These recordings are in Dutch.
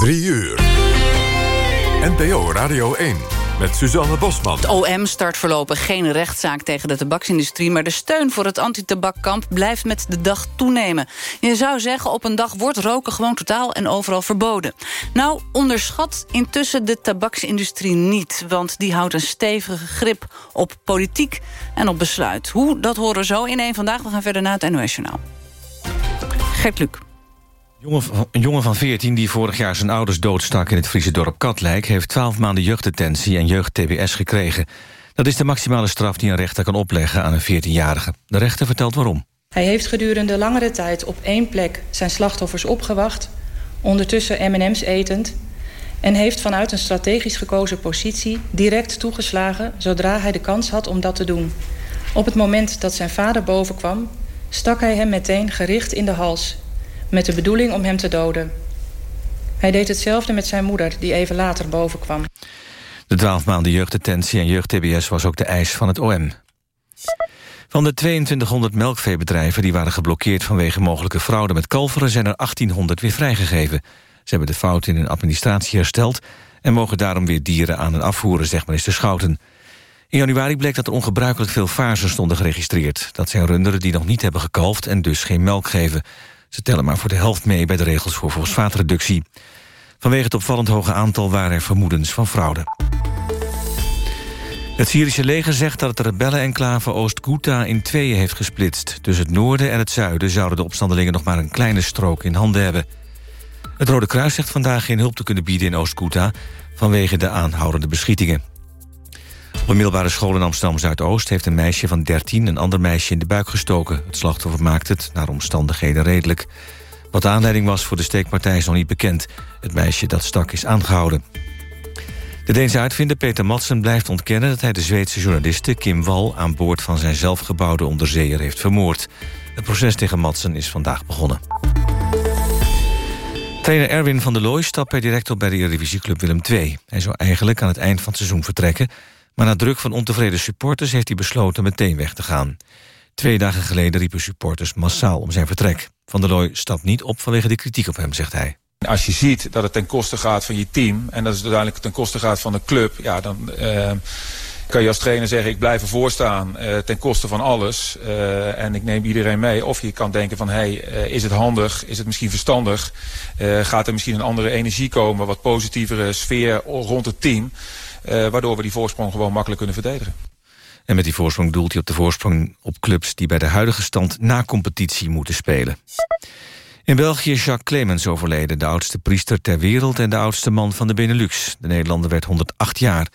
3 uur. NPO Radio 1 met Suzanne Bosman. Het OM start voorlopig geen rechtszaak tegen de tabaksindustrie... maar de steun voor het antitabakkamp blijft met de dag toenemen. Je zou zeggen, op een dag wordt roken gewoon totaal en overal verboden. Nou, onderschat intussen de tabaksindustrie niet... want die houdt een stevige grip op politiek en op besluit. Hoe, dat horen we zo in één Vandaag. We gaan verder naar het NOS Journaal. Gert Luc. Een jongen van 14 die vorig jaar zijn ouders doodstak in het Friese dorp Katlijk... heeft 12 maanden jeugddetentie en jeugd-TBS gekregen. Dat is de maximale straf die een rechter kan opleggen aan een 14-jarige. De rechter vertelt waarom. Hij heeft gedurende langere tijd op één plek zijn slachtoffers opgewacht... ondertussen M&M's etend... en heeft vanuit een strategisch gekozen positie direct toegeslagen... zodra hij de kans had om dat te doen. Op het moment dat zijn vader bovenkwam... stak hij hem meteen gericht in de hals met de bedoeling om hem te doden. Hij deed hetzelfde met zijn moeder, die even later bovenkwam. De 12 maanden jeugddetentie en jeugd-TBS was ook de eis van het OM. Van de 2200 melkveebedrijven die waren geblokkeerd... vanwege mogelijke fraude met kalveren... zijn er 1800 weer vrijgegeven. Ze hebben de fout in hun administratie hersteld... en mogen daarom weer dieren aan en afvoeren, zegt minister Schouten. In januari bleek dat er ongebruikelijk veel fasen stonden geregistreerd. Dat zijn runderen die nog niet hebben gekalfd en dus geen melk geven. Ze tellen maar voor de helft mee bij de regels voor fosfaatreductie. Vanwege het opvallend hoge aantal waren er vermoedens van fraude. Het Syrische leger zegt dat het rebellenenclave Oost-Ghouta in tweeën heeft gesplitst. Tussen het noorden en het zuiden zouden de opstandelingen nog maar een kleine strook in handen hebben. Het Rode Kruis zegt vandaag geen hulp te kunnen bieden in Oost-Ghouta... vanwege de aanhoudende beschietingen. Op middelbare school in Amsterdam-Zuidoost... heeft een meisje van 13 een ander meisje in de buik gestoken. Het slachtoffer maakt het, naar omstandigheden redelijk. Wat de aanleiding was voor de steekpartij is nog niet bekend. Het meisje dat stak is aangehouden. De Deense uitvinder Peter Madsen blijft ontkennen... dat hij de Zweedse journaliste Kim Wall... aan boord van zijn zelfgebouwde onderzeeër heeft vermoord. Het proces tegen Madsen is vandaag begonnen. Trainer Erwin van der Looy stapt per direct op bij de Eredivisieclub Willem II. Hij zou eigenlijk aan het eind van het seizoen vertrekken... Maar na druk van ontevreden supporters heeft hij besloten meteen weg te gaan. Twee dagen geleden riepen supporters massaal om zijn vertrek. Van der Looy stapt niet op vanwege de kritiek op hem, zegt hij. Als je ziet dat het ten koste gaat van je team... en dat het uiteindelijk ten koste gaat van de club... ja, dan uh, kan je als trainer zeggen... ik blijf ervoor staan uh, ten koste van alles. Uh, en ik neem iedereen mee. Of je kan denken van... hey, is het handig? Is het misschien verstandig? gaat er misschien een andere energie komen? Wat positievere sfeer rond het team? Uh, waardoor we die voorsprong gewoon makkelijk kunnen verdedigen. En met die voorsprong doelt hij op de voorsprong op clubs... die bij de huidige stand na competitie moeten spelen. In België is Jacques Clemens overleden, de oudste priester ter wereld... en de oudste man van de Benelux. De Nederlander werd 108 jaar.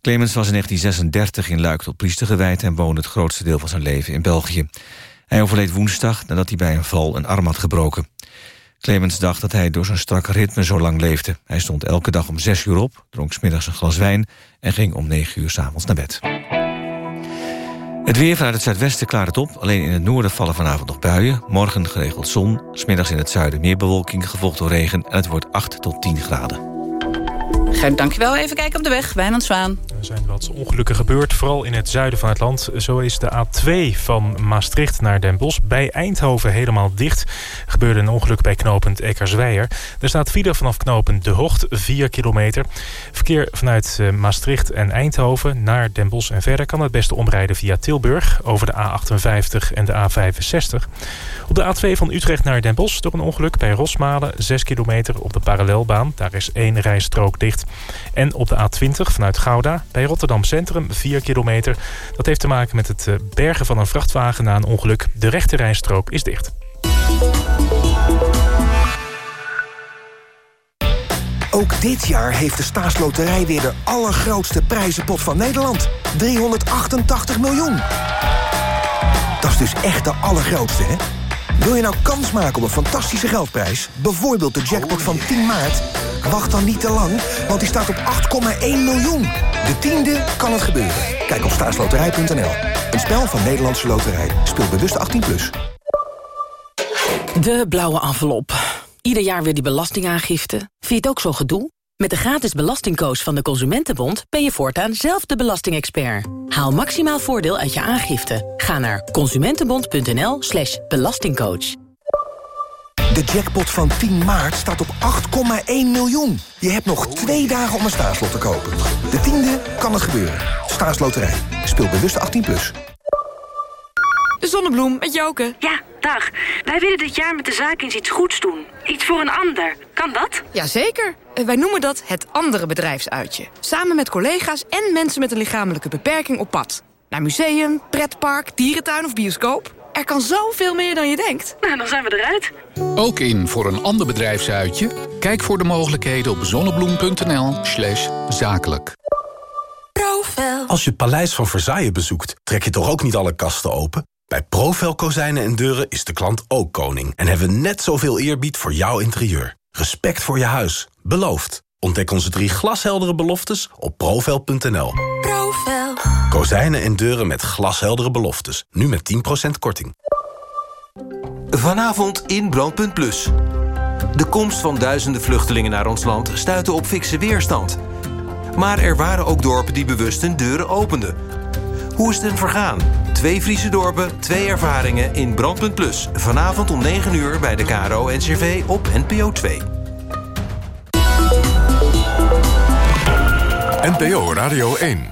Clemens was in 1936 in Luik tot priester gewijd... en woonde het grootste deel van zijn leven in België. Hij overleed woensdag nadat hij bij een val een arm had gebroken. Clemens dacht dat hij door zijn strakke ritme zo lang leefde. Hij stond elke dag om zes uur op, dronk smiddags een glas wijn... en ging om negen uur s'avonds naar bed. Het weer vanuit het zuidwesten klaart het op. Alleen in het noorden vallen vanavond nog buien. Morgen geregeld zon. Smiddags in het zuiden meer bewolking, gevolgd door regen. En het wordt 8 tot 10 graden. Gert, dankjewel. Even kijken op de weg. Wijnand Zwaan. Er zijn wat ongelukken gebeurd, vooral in het zuiden van het land. Zo is de A2 van Maastricht naar Den Bosch bij Eindhoven helemaal dicht. Er gebeurde een ongeluk bij knooppunt Eckersweijer. Er staat file vanaf knooppunt De Hocht, 4 kilometer. Verkeer vanuit eh, Maastricht en Eindhoven naar Den Bosch en verder... kan het beste omrijden via Tilburg over de A58 en de A65. Op de A2 van Utrecht naar Den Bosch door een ongeluk bij Rosmalen... 6 kilometer op de parallelbaan. Daar is één rijstrook dicht. En op de A20 vanuit Gouda bij Rotterdam Centrum 4 kilometer. Dat heeft te maken met het eh, bergen van een vrachtwagen na een ongeluk. De rechte rijstrook is dicht. Ook dit jaar heeft de staatsloterij weer de allergrootste prijzenpot van Nederland. 388 miljoen. Dat is dus echt de allergrootste, hè? Wil je nou kans maken op een fantastische geldprijs? Bijvoorbeeld de jackpot van 10 maart? Wacht dan niet te lang, want die staat op 8,1 miljoen. De tiende kan het gebeuren. Kijk op staatsloterij.nl. Een spel van Nederlandse Loterij. Speel bewust 18+. Plus. De blauwe envelop. Ieder jaar weer die belastingaangifte. Vind je het ook zo gedoe? Met de gratis belastingcoach van de Consumentenbond... ben je voortaan zelf de belastingexpert. Haal maximaal voordeel uit je aangifte. Ga naar consumentenbond.nl slash belastingcoach. De jackpot van 10 maart staat op 8,1 miljoen. Je hebt nog twee dagen om een staatslot te kopen. De tiende kan het gebeuren. Staatsloterij. Speel bewust 18+. Plus. De zonnebloem met Joke. Ja, dag. Wij willen dit jaar met de zaak eens iets goeds doen. Iets voor een ander. Kan dat? Jazeker. Eh, Wij noemen dat het andere bedrijfsuitje. Samen met collega's en mensen met een lichamelijke beperking op pad. Naar museum, pretpark, dierentuin of bioscoop. Er kan zoveel meer dan je denkt. Nou, dan zijn we eruit. Ook in voor een ander bedrijfsuitje? Kijk voor de mogelijkheden op zonnebloem.nl slash zakelijk. Profel. Als je het Paleis van Versailles bezoekt, trek je toch ook niet alle kasten open? Bij Profel Kozijnen en Deuren is de klant ook koning... en hebben we net zoveel eerbied voor jouw interieur. Respect voor je huis. Beloofd. Ontdek onze drie glasheldere beloftes op profel.nl. Profel. Kozijnen en deuren met glasheldere beloftes. Nu met 10% korting. Vanavond in Brandpunt Plus. De komst van duizenden vluchtelingen naar ons land stuitte op fikse weerstand. Maar er waren ook dorpen die bewust hun deuren openden. Hoe is het hen vergaan? Twee Friese dorpen, twee ervaringen in Brandpunt Plus. Vanavond om 9 uur bij de KRO NCRV op NPO 2. NPO Radio 1.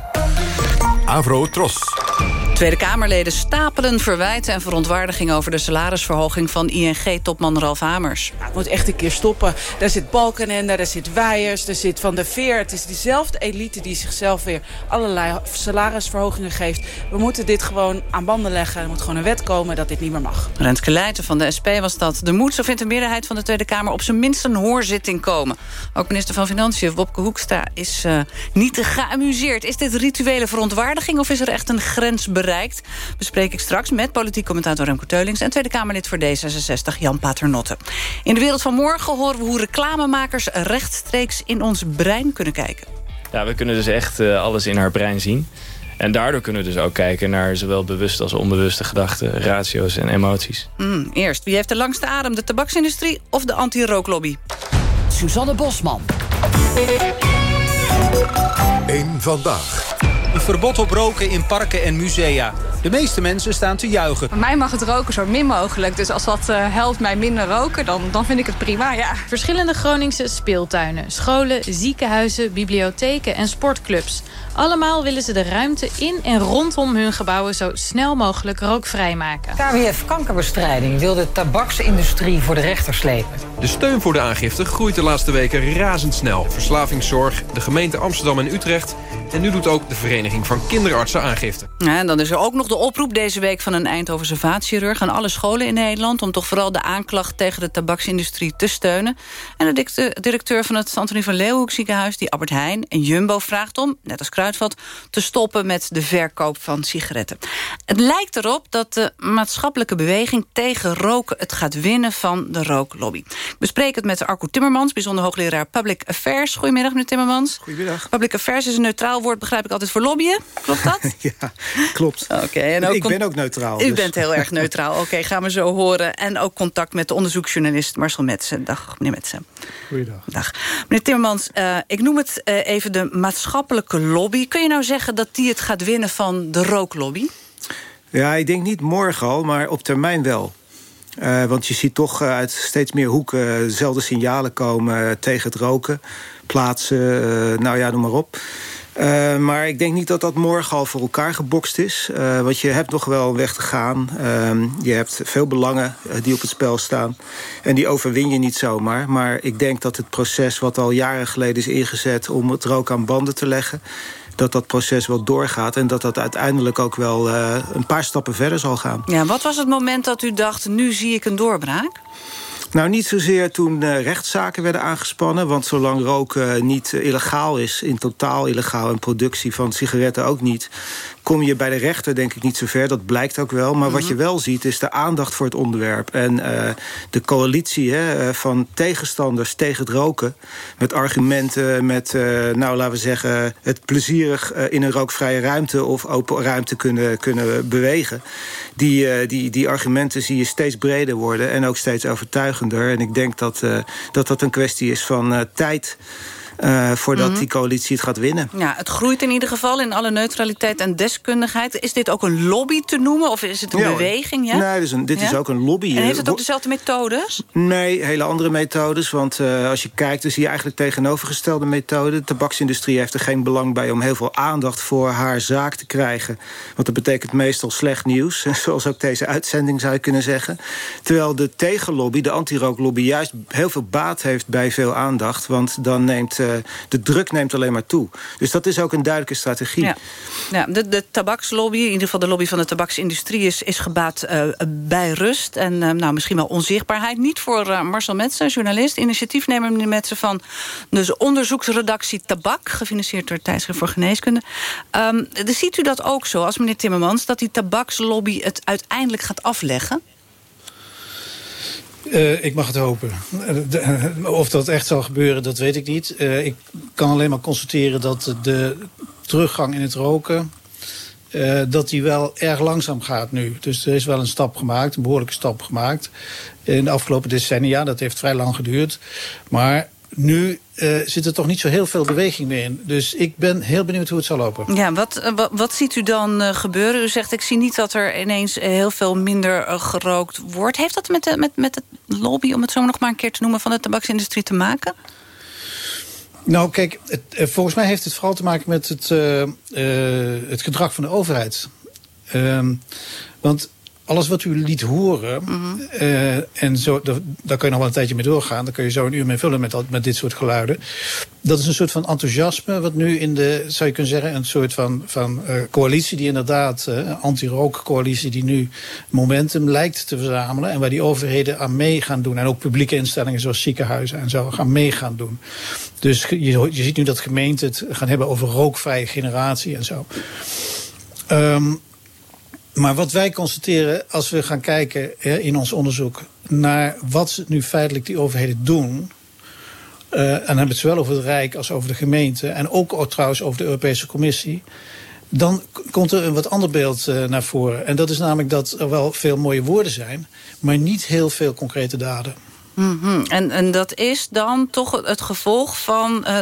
Avro Tros. Tweede Kamerleden stapelen verwijten en verontwaardiging... over de salarisverhoging van ING-topman Ralf Hamers. Het moet echt een keer stoppen. Daar zit Balkenende, daar zit Wijers, daar zit Van der Veer. Het is diezelfde elite die zichzelf weer allerlei salarisverhogingen geeft. We moeten dit gewoon aan banden leggen. Er moet gewoon een wet komen dat dit niet meer mag. Rentke Leijten van de SP was dat. Er moet, zo vindt de meerderheid van de Tweede Kamer... op zijn minst een hoorzitting komen. Ook minister van Financiën, Wopke Hoekstra, is uh, niet te geamuseerd. Is dit rituele verontwaardiging of is er echt een grens bereikt? Bespreek ik straks met politiek commentator Remco Teulings... en Tweede Kamerlid voor D66 Jan Paternotte. In de wereld van morgen horen we hoe reclamemakers... rechtstreeks in ons brein kunnen kijken. Ja, we kunnen dus echt uh, alles in haar brein zien. En daardoor kunnen we dus ook kijken naar zowel bewuste als onbewuste gedachten, ratio's en emoties. Mm, eerst, wie heeft de langste adem, de tabaksindustrie of de anti-rooklobby? Suzanne Bosman. Eén vandaag. Verbod op roken in parken en musea. De meeste mensen staan te juichen. Voor mij mag het roken zo min mogelijk. Dus als dat uh, helpt mij minder roken, dan, dan vind ik het prima, ja. Verschillende Groningse speeltuinen, scholen, ziekenhuizen, bibliotheken en sportclubs. Allemaal willen ze de ruimte in en rondom hun gebouwen zo snel mogelijk rookvrij maken. KWF Kankerbestrijding wil de tabaksindustrie voor de rechter slepen. De steun voor de aangifte groeit de laatste weken razendsnel. Verslavingszorg, de gemeente Amsterdam en Utrecht... en nu doet ook de Vereniging van Kinderartsen aangifte. Ja, en dan is er ook nog de oproep deze week van een Eindhovense vaatchirurg... aan alle scholen in Nederland om toch vooral de aanklacht tegen de tabaksindustrie te steunen. En de directeur van het Antonie van Leeuwenhoek ziekenhuis... die Albert Heijn en Jumbo vraagt om, net als Kruidvat... te stoppen met de verkoop van sigaretten. Het lijkt erop dat de maatschappelijke beweging tegen roken... het gaat winnen van de rooklobby. Ik bespreek het met Arco Timmermans, bijzonder hoogleraar Public Affairs. Goedemiddag, meneer Timmermans. Goedemiddag. Public Affairs is een neutraal woord, begrijp ik altijd voor lobbyen. Klopt dat? ja, klopt. Oké. en ook ik ben ook neutraal. U dus. bent heel erg neutraal. Oké, okay, gaan we zo horen. En ook contact met de onderzoeksjournalist Marcel Metsen. Dag, meneer Metsen. Goeiedag. Dag. Meneer Timmermans, uh, ik noem het uh, even de maatschappelijke lobby. Kun je nou zeggen dat die het gaat winnen van de rooklobby? Ja, ik denk niet morgen al, maar op termijn wel. Uh, want je ziet toch uh, uit steeds meer hoeken dezelfde signalen komen tegen het roken. Plaatsen, nou ja, noem maar op. Maar ik denk niet dat dat morgen al voor elkaar gebokst is. Want je hebt nog wel een weg te gaan. Uh, je hebt veel belangen die op het spel staan. En die overwin je niet zomaar. Maar ik denk dat het proces wat al jaren geleden is ingezet... om het rook aan banden te leggen dat dat proces wel doorgaat... en dat dat uiteindelijk ook wel uh, een paar stappen verder zal gaan. Ja, wat was het moment dat u dacht, nu zie ik een doorbraak? Nou, niet zozeer toen uh, rechtszaken werden aangespannen... want zolang roken uh, niet illegaal is, in totaal illegaal... en productie van sigaretten ook niet... kom je bij de rechter denk ik niet zo ver, dat blijkt ook wel. Maar mm -hmm. wat je wel ziet is de aandacht voor het onderwerp. En de coalitie hè, van tegenstanders tegen het roken... met argumenten, met, nou laten we zeggen... het plezierig in een rookvrije ruimte of open ruimte kunnen, kunnen bewegen... Die, die, die argumenten zie je steeds breder worden en ook steeds overtuigender. En ik denk dat dat, dat een kwestie is van tijd. Uh, voordat Mhm. die coalitie het gaat winnen. Ja, het groeit in ieder geval in alle neutraliteit en deskundigheid. Is dit ook een lobby te noemen of is het een Ja, beweging? Ja? Nee, dit is, een, dit is ook een lobby. En heeft het ook dezelfde methodes? Nee, hele andere methodes. Want eh, als je kijkt, dan zie je eigenlijk tegenovergestelde methoden. De tabaksindustrie heeft er geen belang bij om heel veel aandacht voor haar zaak te krijgen. Want dat betekent meestal slecht nieuws. Zoals ook deze uitzending zou je kunnen zeggen. Terwijl de tegenlobby, de anti-rooklobby, juist heel veel baat heeft bij veel aandacht. Want dan neemt de druk neemt alleen maar toe. Dus dat is ook een duidelijke strategie. Ja, de, de tabakslobby, in ieder geval de lobby van de tabaksindustrie... is, is gebaat eh, bij rust en eh, nou, misschien wel onzichtbaarheid. Niet voor eh, Marcel Metsen, journalist, initiatiefnemer meneer Metsen... van de onderzoeksredactie Tabak, gefinancierd door Tijdschrift voor Geneeskunde. Dus ziet u dat ook zo, als meneer Timmermans... dat die tabakslobby het uiteindelijk gaat afleggen? Eh, ik mag het hopen. Eh, eh, of dat echt zal gebeuren, dat weet ik niet. Ik kan alleen maar constateren dat de teruggang in het roken... dat die wel erg langzaam gaat nu. Dus er is wel een stap gemaakt, een behoorlijke stap gemaakt... in de afgelopen decennia. Dat heeft vrij lang geduurd. Maar nu eh, zit er toch niet zo heel veel beweging meer in. Dus ik ben heel benieuwd hoe het zal lopen. Ja, wat, eh, wat, wat ziet u dan eh, gebeuren? U zegt, ik zie niet dat er ineens heel veel minder gerookt wordt. Heeft dat met de, met, met het lobby, om het zo nog maar een keer te noemen... van de tabaksindustrie te maken? Nou, kijk, het, volgens mij heeft het vooral te maken met het, het gedrag van de overheid. Ehm, want alles wat u liet horen, eh, en zo, daar, kun je nog wel een tijdje mee doorgaan. Daar kun je zo een uur mee vullen met, met dit soort geluiden. Dat is een soort van enthousiasme, wat nu in de, zou je kunnen zeggen, een soort van, van eh, coalitie die inderdaad, eh, anti-rookcoalitie, die nu momentum lijkt te verzamelen. En waar die overheden aan mee gaan doen. En ook publieke instellingen zoals ziekenhuizen en zo gaan mee gaan doen. Dus je, je ziet nu dat gemeenten het gaan hebben over rookvrije generatie en zo. Ehm, maar wat wij constateren als we gaan kijken hè, in ons onderzoek naar wat nu feitelijk die overheden doen. eh, en dan hebben het zowel over het Rijk als over de gemeente. En ook trouwens over de Europese Commissie. Dan komt er een wat ander beeld eh, naar voren. En dat is namelijk dat er wel veel mooie woorden zijn, maar niet heel veel concrete daden. Mhm. en, en dat is dan toch het gevolg van eh,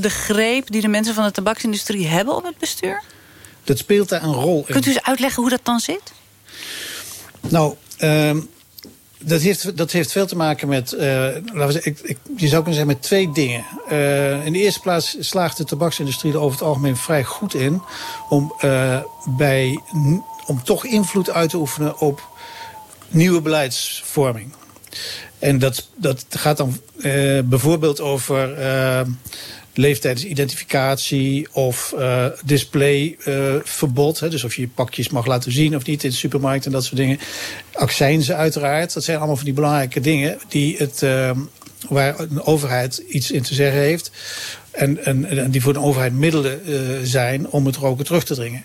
de greep... die de mensen van de tabaksindustrie hebben op het bestuur? Dat speelt daar een rol in. Kunt u eens uitleggen hoe dat dan zit? Nou, ehm, dat, heeft, dat heeft veel te maken met, eh, laten we zeggen, ik, ik, je zou kunnen zeggen met twee dingen. Eh, in de eerste plaats slaagt de tabaksindustrie er over het algemeen vrij goed in om, eh, bij, om toch invloed uit te oefenen op nieuwe beleidsvorming. En dat, dat gaat dan bijvoorbeeld over leeftijdsidentificatie of eh displayverbod. dus of je je pakjes mag laten zien of niet in de supermarkt en dat soort dingen. Accijnzen uiteraard. Dat zijn allemaal van die belangrijke dingen die het, eh, waar een overheid iets in te zeggen heeft. En, en, en die voor de overheid middelen eh, zijn om het roken terug te dringen.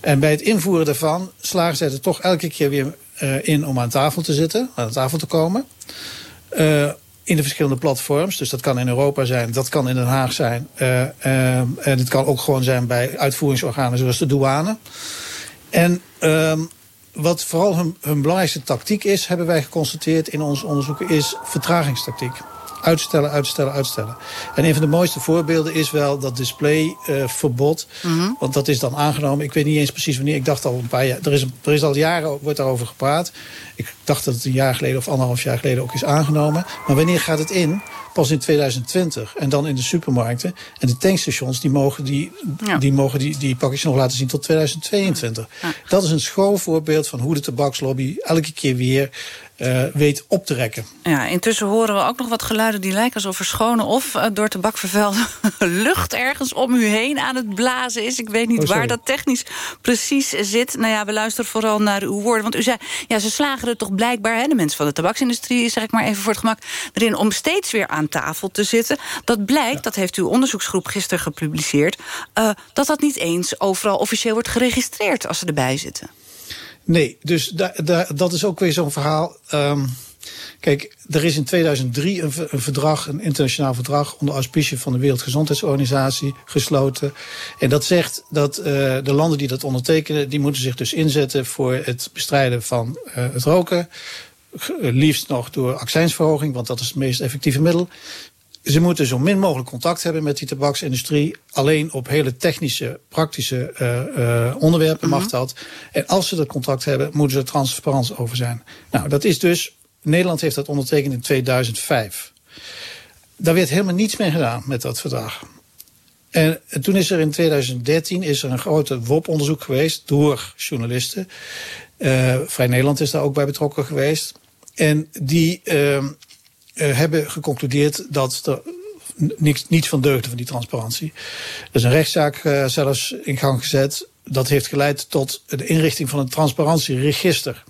En bij het invoeren daarvan slagen zij er toch elke keer weer in om aan tafel te zitten, aan tafel te komen. In de verschillende platforms. Dus dat kan in Europa zijn, dat kan in Den Haag zijn. eh, eh, en het kan ook gewoon zijn bij uitvoeringsorganen zoals de douane. En ehm, wat vooral hun, hun belangrijkste tactiek is, hebben wij geconstateerd in ons onderzoek, is vertragingstactiek. Uitstellen, uitstellen, uitstellen. En een van de mooiste voorbeelden is wel dat displayverbod. Want dat is dan aangenomen. Ik weet niet eens precies wanneer. Ik dacht al een paar jaar. Er is, er is al jaren wordt daarover gepraat. Ik dacht dat het een jaar geleden of anderhalf jaar geleden ook is aangenomen. Maar wanneer gaat het in? Pas in 2020. En dan in de supermarkten. En de tankstations die mogen die, die, mogen die, die pakjes nog laten zien tot 2022. Dat is een schoolvoorbeeld van hoe de tabakslobby elke keer weer eh, weet op te rekken. Ja, intussen horen we ook nog wat geluiden die lijken alsof er schone of eh, door tabak vervuilde lucht ergens om u heen aan het blazen is. Ik weet niet Oh, waar dat technisch precies zit. Nou ja, we luisteren vooral naar uw woorden. Want u zei, ja, ze slagen er toch blijkbaar, hè, de mensen van de tabaksindustrie, zeg ik maar even voor het gemak, erin om steeds weer aan tafel te zitten. Dat blijkt, dat heeft uw onderzoeksgroep gisteren gepubliceerd, eh, dat dat niet eens overal officieel wordt geregistreerd als ze erbij zitten. Nee, dus da, da, dat is ook weer zo'n verhaal. Ehm, kijk, er is in 2003 een, een verdrag, een internationaal verdrag, onder auspicie van de Wereldgezondheidsorganisatie gesloten. En dat zegt dat eh, de landen die dat ondertekenen, die moeten zich dus inzetten voor het bestrijden van eh, het roken. Eh, Liefst nog door accijnsverhoging, want dat is het meest effectieve middel. Ze moeten zo min mogelijk contact hebben met die tabaksindustrie. Alleen op hele technische, praktische uh, uh, onderwerpen mag dat. En als ze dat contact hebben, moeten ze er transparant over zijn. Nou, dat is dus. Nederland heeft dat ondertekend in 2005. Daar werd helemaal niets mee gedaan met dat verdrag. En toen is er in 2013 is er een grote WOP-onderzoek geweest door journalisten. Uh, Vrij Nederland is daar ook bij betrokken geweest. En die uh, hebben geconcludeerd dat er niks, niets van deugde van die transparantie. Er is een rechtszaak uh, zelfs in gang gezet. Dat heeft geleid tot de inrichting van een transparantieregister.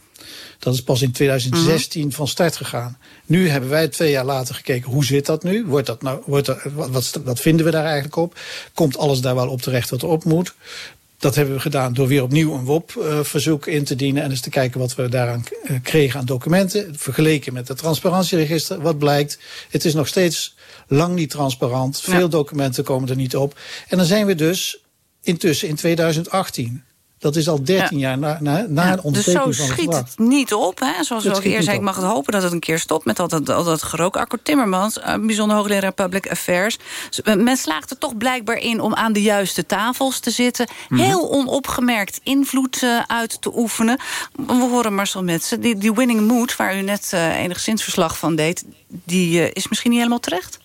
Dat is pas in 2016 mm. van start gegaan. Nu hebben wij twee jaar later gekeken, hoe zit dat nu? Wordt dat nou, wordt dat, wat, wat vinden we daar eigenlijk op? Komt alles daar wel op terecht wat erop moet? Dat hebben we gedaan door weer opnieuw een WOP-verzoek in te dienen. En eens te kijken wat we daaraan kregen aan documenten. Vergeleken met het transparantieregister. Wat blijkt, het is nog steeds lang niet transparant. Veel ja. documenten komen er niet op. En dan zijn we dus intussen in 2018. Dat is al 13 ja. jaar na, na, na ja, Dus zo schiet het niet op. Hè? Zoals ik eerst zei, ik mag het hopen dat het een keer stopt... met al dat, al dat gerook. Arco Timmermans, uh, bijzonder hoogleraar Public Affairs. Men slaagt er toch blijkbaar in om aan de juiste tafels te zitten. Mm -hmm. Heel onopgemerkt invloed uh, uit te oefenen. We horen Marcel Metsen, die, die winning mood... waar u net uh, enigszins verslag van deed... die is misschien niet helemaal terecht?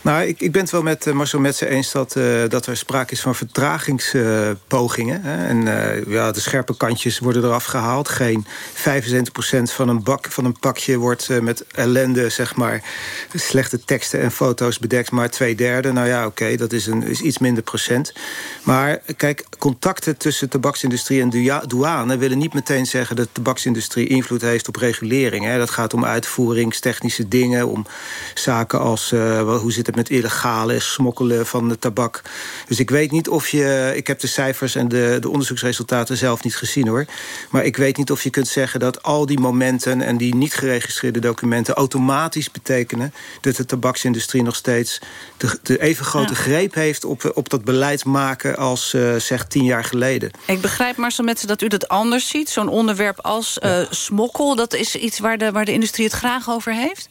Nou, ik, ik ben het wel met uh, Marcel Metsen eens dat, uh, dat er sprake is van vertragingspogingen. En ja, de scherpe kantjes worden eraf gehaald. Geen 75% van een, bak, van een pakje wordt met ellende, zeg maar, slechte teksten en foto's bedekt, maar twee derde. Nou ja, oké, dat is, een, is iets minder procent. Maar kijk, contacten tussen tabaksindustrie en douane willen niet meteen zeggen dat de tabaksindustrie invloed heeft op regulering. Hè. Dat gaat om uitvoeringstechnische dingen, om zaken als hoe zit het met illegale smokkelen van de tabak. Dus ik weet niet of je... Ik heb de cijfers en de, de onderzoeksresultaten zelf niet gezien hoor. Maar ik weet niet of je kunt zeggen dat al die momenten... en die niet geregistreerde documenten automatisch betekenen... dat de tabaksindustrie nog steeds de, de even grote ja. greep heeft... op, op dat beleid maken als uh, zeg tien jaar geleden. Ik begrijp Marcel Metsen dat u dat anders ziet. Zo'n onderwerp als uh, smokkel, dat is iets waar de, waar de industrie het graag over heeft?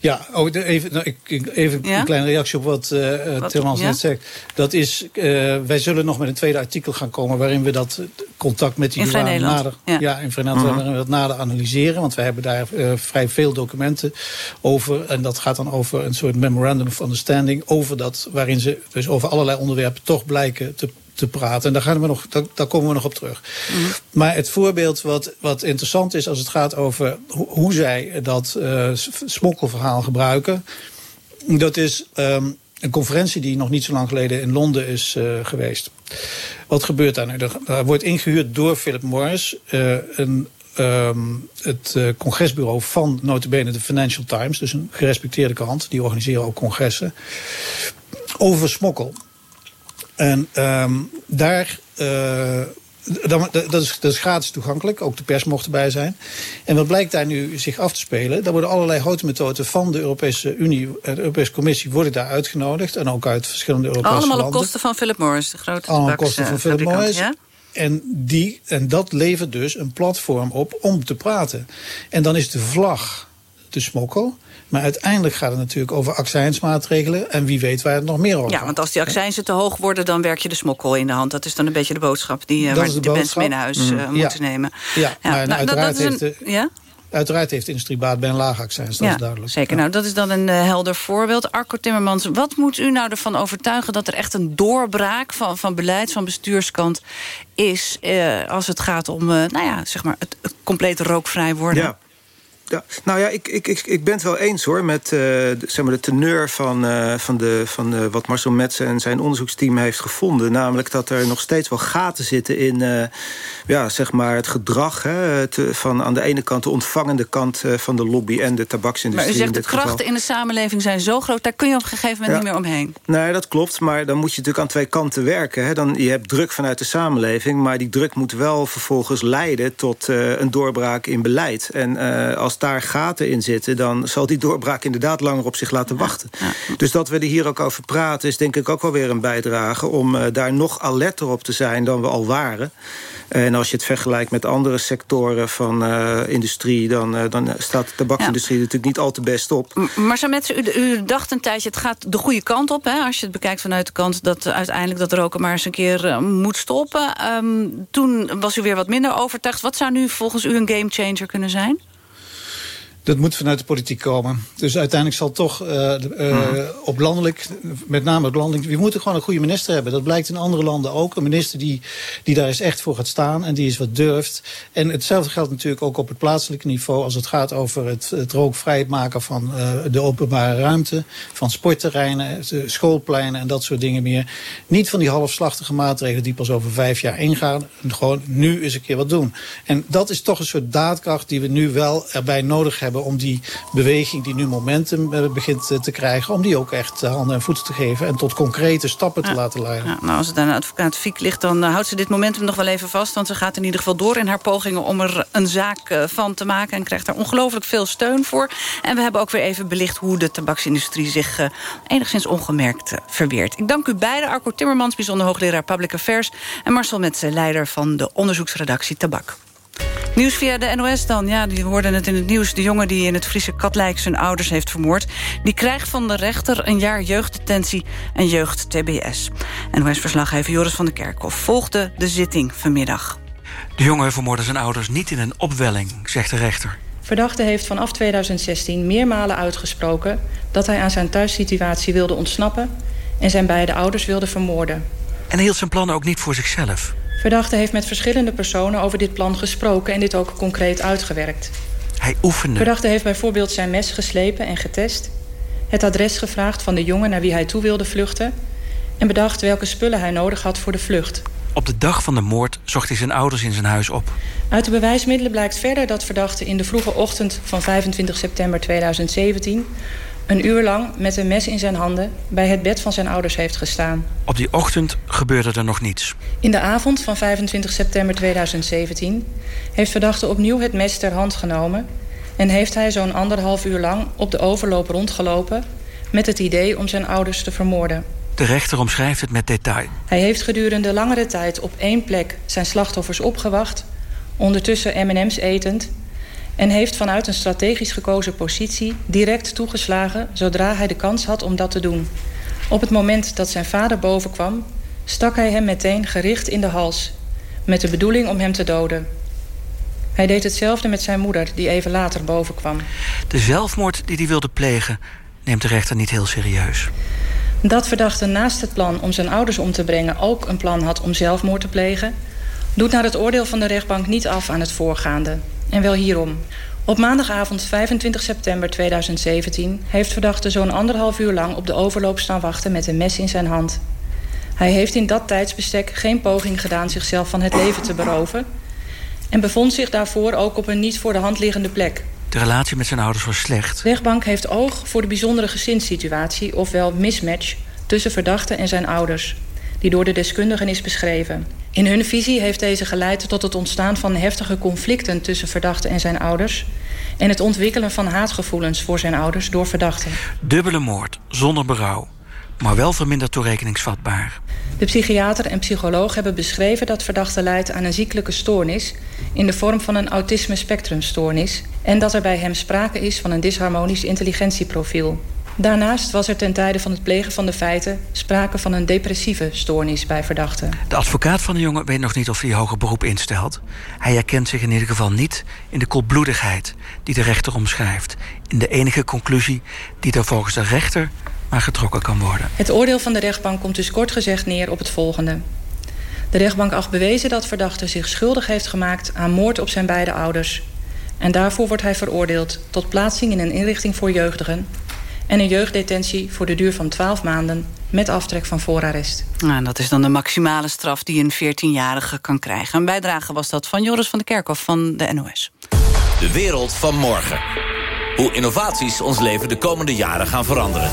Ja, oh, even, nou, ik, even ja? een kleine reactie op wat, uh, wat Timmermans ja? net zegt. Dat is, uh, wij zullen nog met een tweede artikel gaan komen... waarin we dat contact met die douane nader... Ja. ja, in Nederland, uh -huh. waarin we dat nader analyseren. Want we hebben daar uh, vrij veel documenten over. En dat gaat dan over een soort memorandum of understanding... over dat, waarin ze dus over allerlei onderwerpen toch blijken te te praten. En daar, gaan we nog, daar, daar komen we nog op terug. Mm -hmm. Maar het voorbeeld wat, wat interessant is als het gaat over ho hoe zij dat uh, smokkelverhaal gebruiken. Dat is um, een conferentie die nog niet zo lang geleden in Londen is uh, geweest. Wat gebeurt daar nu? Er wordt ingehuurd door Philip Morris. Uh, een Um, het uh, congresbureau van notabene de Financial Times... dus een gerespecteerde krant, die organiseren ook congressen... over smokkel. En um, daar... Uh, dat, dat, is, dat is gratis toegankelijk, ook de pers mocht erbij zijn. En wat blijkt daar nu zich af te spelen? Daar worden allerlei grote methoden van de Europese Unie, de Europese Commissie, worden daar uitgenodigd. En ook uit verschillende Europese Allemaal landen. Allemaal op kosten van Philip Morris, de grote Allemaal op kosten van Philip Morris. Ja? En, die, en dat levert dus een platform op om te praten. En dan is de vlag de smokkel. Maar uiteindelijk gaat het natuurlijk over accijnsmaatregelen. En wie weet waar het nog meer over Ja, want als die accijnsen te hoog worden... dan werk je de smokkel in de hand. Dat is dan een beetje de boodschap die uh, waar de, de mensen mee naar huis uh, mm. moeten ja. nemen. Ja, ja. maar nou, uiteraard dat, dat heeft... Een, ja? Uiteraard heeft de industrie baat bij een laag accijns, dat ja, is duidelijk. Zeker, nou dat is dan een uh, helder voorbeeld. Arco Timmermans, wat moet u nou ervan overtuigen... dat er echt een doorbraak van, van beleid, van bestuurskant is... Uh, als het gaat om uh, nou ja, zeg maar het, het compleet rookvrij worden? Ja. Ja, nou ja, ik, ik, ik, ik ben het wel eens hoor met uh, de, zeg maar de teneur van, uh, van, de, van uh, wat Marcel Metsen en zijn onderzoeksteam heeft gevonden. Namelijk dat er nog steeds wel gaten zitten in ja, zeg maar het gedrag hè, van aan de ene kant de ontvangende kant van de lobby en de tabaksindustrie. Maar u zegt de krachten geval. in de samenleving zijn zo groot, daar kun je op een gegeven moment ja. niet meer omheen. Nee, dat klopt, maar dan moet je natuurlijk aan twee kanten werken. Hè. Dan, je hebt druk vanuit de samenleving, maar die druk moet wel vervolgens leiden tot een doorbraak in beleid. En als als daar gaten in zitten... dan zal die doorbraak inderdaad langer op zich laten wachten. Dus dat we er hier ook over praten... is denk ik ook wel weer een bijdrage... om uh, daar nog alerter op te zijn dan we al waren. En als je het vergelijkt met andere sectoren van uh, industrie... Dan, uh, dan staat de tabaksindustrie ja. natuurlijk niet al te best op. Maar Samet, u, u dacht een tijdje, het gaat de goede kant op. Hè? Als je het bekijkt vanuit de kant dat uiteindelijk dat roken maar eens een keer uh, moet stoppen. Um, toen was u weer wat minder overtuigd. Wat zou nu volgens u een gamechanger kunnen zijn? Dat moet vanuit de politiek komen. Dus uiteindelijk zal toch uh, uh, op landelijk, met name op landelijk... we moeten gewoon een goede minister hebben. Dat blijkt in andere landen ook. Een minister die, die daar eens echt voor gaat staan en die eens wat durft. En hetzelfde geldt natuurlijk ook op het plaatselijke niveau... als het gaat over het, het rookvrij maken van uh, de openbare ruimte... van sportterreinen, schoolpleinen en dat soort dingen meer. Niet van die halfslachtige maatregelen die pas over vijf jaar ingaan. Gewoon nu eens een keer wat doen. En dat is toch een soort daadkracht die we nu wel erbij nodig hebben om die beweging die nu momentum begint te krijgen... om die ook echt handen en voeten te geven... en tot concrete stappen te laten leiden. Ja, nou, als het aan advocaat Fiek ligt, dan houdt ze dit momentum nog wel even vast... want ze gaat in ieder geval door in haar pogingen om er een zaak van te maken... en krijgt daar ongelooflijk veel steun voor. En we hebben ook weer even belicht hoe de tabaksindustrie zich uh, enigszins ongemerkt verweert. Ik dank u beiden, Arco Timmermans, bijzonder hoogleraar Public Affairs... en Marcel Metze, leider van de onderzoeksredactie Tabak. Nieuws via de NOS dan. Ja, die hoorden het in het nieuws. De jongen die in het Friese Katlijk zijn ouders heeft vermoord... die krijgt van de rechter een jaar jeugddetentie en jeugd-TBS. NOS-verslaggever Joris van der Kerkhof volgde de zitting vanmiddag. De jongen vermoordde zijn ouders niet in een opwelling, zegt de rechter. Verdachte heeft vanaf 2016 meermalen uitgesproken... dat hij aan zijn thuissituatie wilde ontsnappen... en zijn beide ouders wilde vermoorden. En hield zijn plannen ook niet voor zichzelf. Verdachte heeft met verschillende personen over dit plan gesproken... en dit ook concreet uitgewerkt. Hij oefende. Verdachte heeft bijvoorbeeld zijn mes geslepen en getest... het adres gevraagd van de jongen naar wie hij toe wilde vluchten... en bedacht welke spullen hij nodig had voor de vlucht. Op de dag van de moord zocht hij zijn ouders in zijn huis op. Uit de bewijsmiddelen blijkt verder dat verdachte in de vroege ochtend van 25 september 2017 een uur lang met een mes in zijn handen bij het bed van zijn ouders heeft gestaan. Op die ochtend gebeurde er nog niets. In de avond van 25 september 2017 heeft verdachte opnieuw het mes ter hand genomen... en heeft hij zo'n anderhalf uur lang op de overloop rondgelopen... met het idee om zijn ouders te vermoorden. De rechter omschrijft het met detail. Hij heeft gedurende langere tijd op één plek zijn slachtoffers opgewacht... ondertussen M&M's etend en heeft vanuit een strategisch gekozen positie direct toegeslagen zodra hij de kans had om dat te doen. Op het moment dat zijn vader bovenkwam, stak hij hem meteen gericht in de hals, met de bedoeling om hem te doden. Hij deed hetzelfde met zijn moeder, die even later bovenkwam. De zelfmoord die hij wilde plegen, neemt de rechter niet heel serieus. Dat verdachte naast het plan om zijn ouders om te brengen ook een plan had om zelfmoord te plegen, doet naar het oordeel van de rechtbank niet af aan het voorgaande. En wel hierom. Op maandagavond 25 september 2017 heeft verdachte zo'n anderhalf uur lang op de overloop staan wachten met een mes in zijn hand. Hij heeft in dat tijdsbestek geen poging gedaan zichzelf van het leven te beroven en bevond zich daarvoor ook op een niet voor de hand liggende plek. De relatie met zijn ouders was slecht. De rechtbank heeft oog voor de bijzondere gezinssituatie, ofwel mismatch, tussen verdachte en zijn ouders, die door de deskundigen is beschreven. In hun visie heeft deze geleid tot het ontstaan van heftige conflicten tussen verdachte en zijn ouders en het ontwikkelen van haatgevoelens voor zijn ouders door verdachten. Dubbele moord, zonder berouw, maar wel verminderd toerekeningsvatbaar. De psychiater en psycholoog hebben beschreven dat verdachte leidt aan een ziekelijke stoornis in de vorm van een autisme spectrumstoornis en dat er bij hem sprake is van een disharmonisch intelligentieprofiel. Daarnaast was er ten tijde van het plegen van de feiten sprake van een depressieve stoornis bij verdachten. De advocaat van de jongen weet nog niet of hij hoger beroep instelt. Hij herkent zich in ieder geval niet in de koelbloedigheid die de rechter omschrijft. In de enige conclusie die er volgens de rechter maar getrokken kan worden. Het oordeel van de rechtbank komt dus kort gezegd neer op het volgende. De rechtbank acht bewezen dat verdachte zich schuldig heeft gemaakt aan moord op zijn beide ouders. En daarvoor wordt hij veroordeeld tot plaatsing in een inrichting voor jeugdigen en een jeugddetentie voor de duur van 12 maanden met aftrek van voorarrest. Nou, dat is dan de maximale straf die een 14-jarige kan krijgen. Een bijdrage was dat van Joris van der Kerkhof van de NOS. De wereld van morgen. Hoe innovaties ons leven de komende jaren gaan veranderen.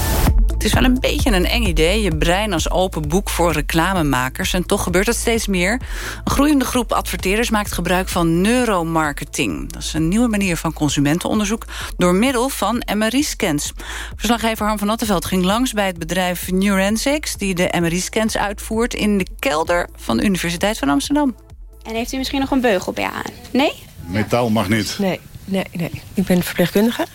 Het is wel een beetje een eng idee. Je brein als open boek voor reclamemakers. En toch gebeurt dat steeds meer. Een groeiende groep adverteerders maakt gebruik van neuromarketing. Dat is een nieuwe manier van consumentenonderzoek... door middel van MRI-scans. Verslaggever Harm van Attenveld ging langs bij het bedrijf Neurensics... die de MRI-scans uitvoert in de kelder van de Universiteit van Amsterdam. En heeft u misschien nog een beugel bij aan? Nee? Metaal mag niet. Nee, nee, nee. Ik ben verpleegkundige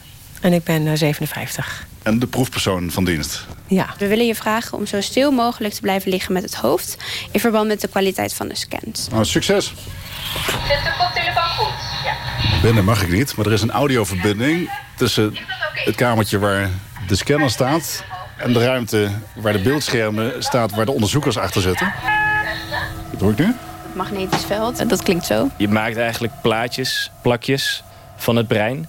en ik ben 57. En de proefpersoon van dienst? Ja. We willen je vragen om zo stil mogelijk te blijven liggen met het hoofd... in verband met de kwaliteit van de scans. Nou, succes. Zit de koptelefoon goed? Ja. Binnen mag ik niet, maar er is een audioverbinding... tussen het kamertje waar de scanner staat... en de ruimte waar de beeldschermen staat... waar de onderzoekers achter zitten. Wat hoor ik nu? Magnetisch veld, dat klinkt zo. Je maakt eigenlijk plaatjes, plakjes van het brein...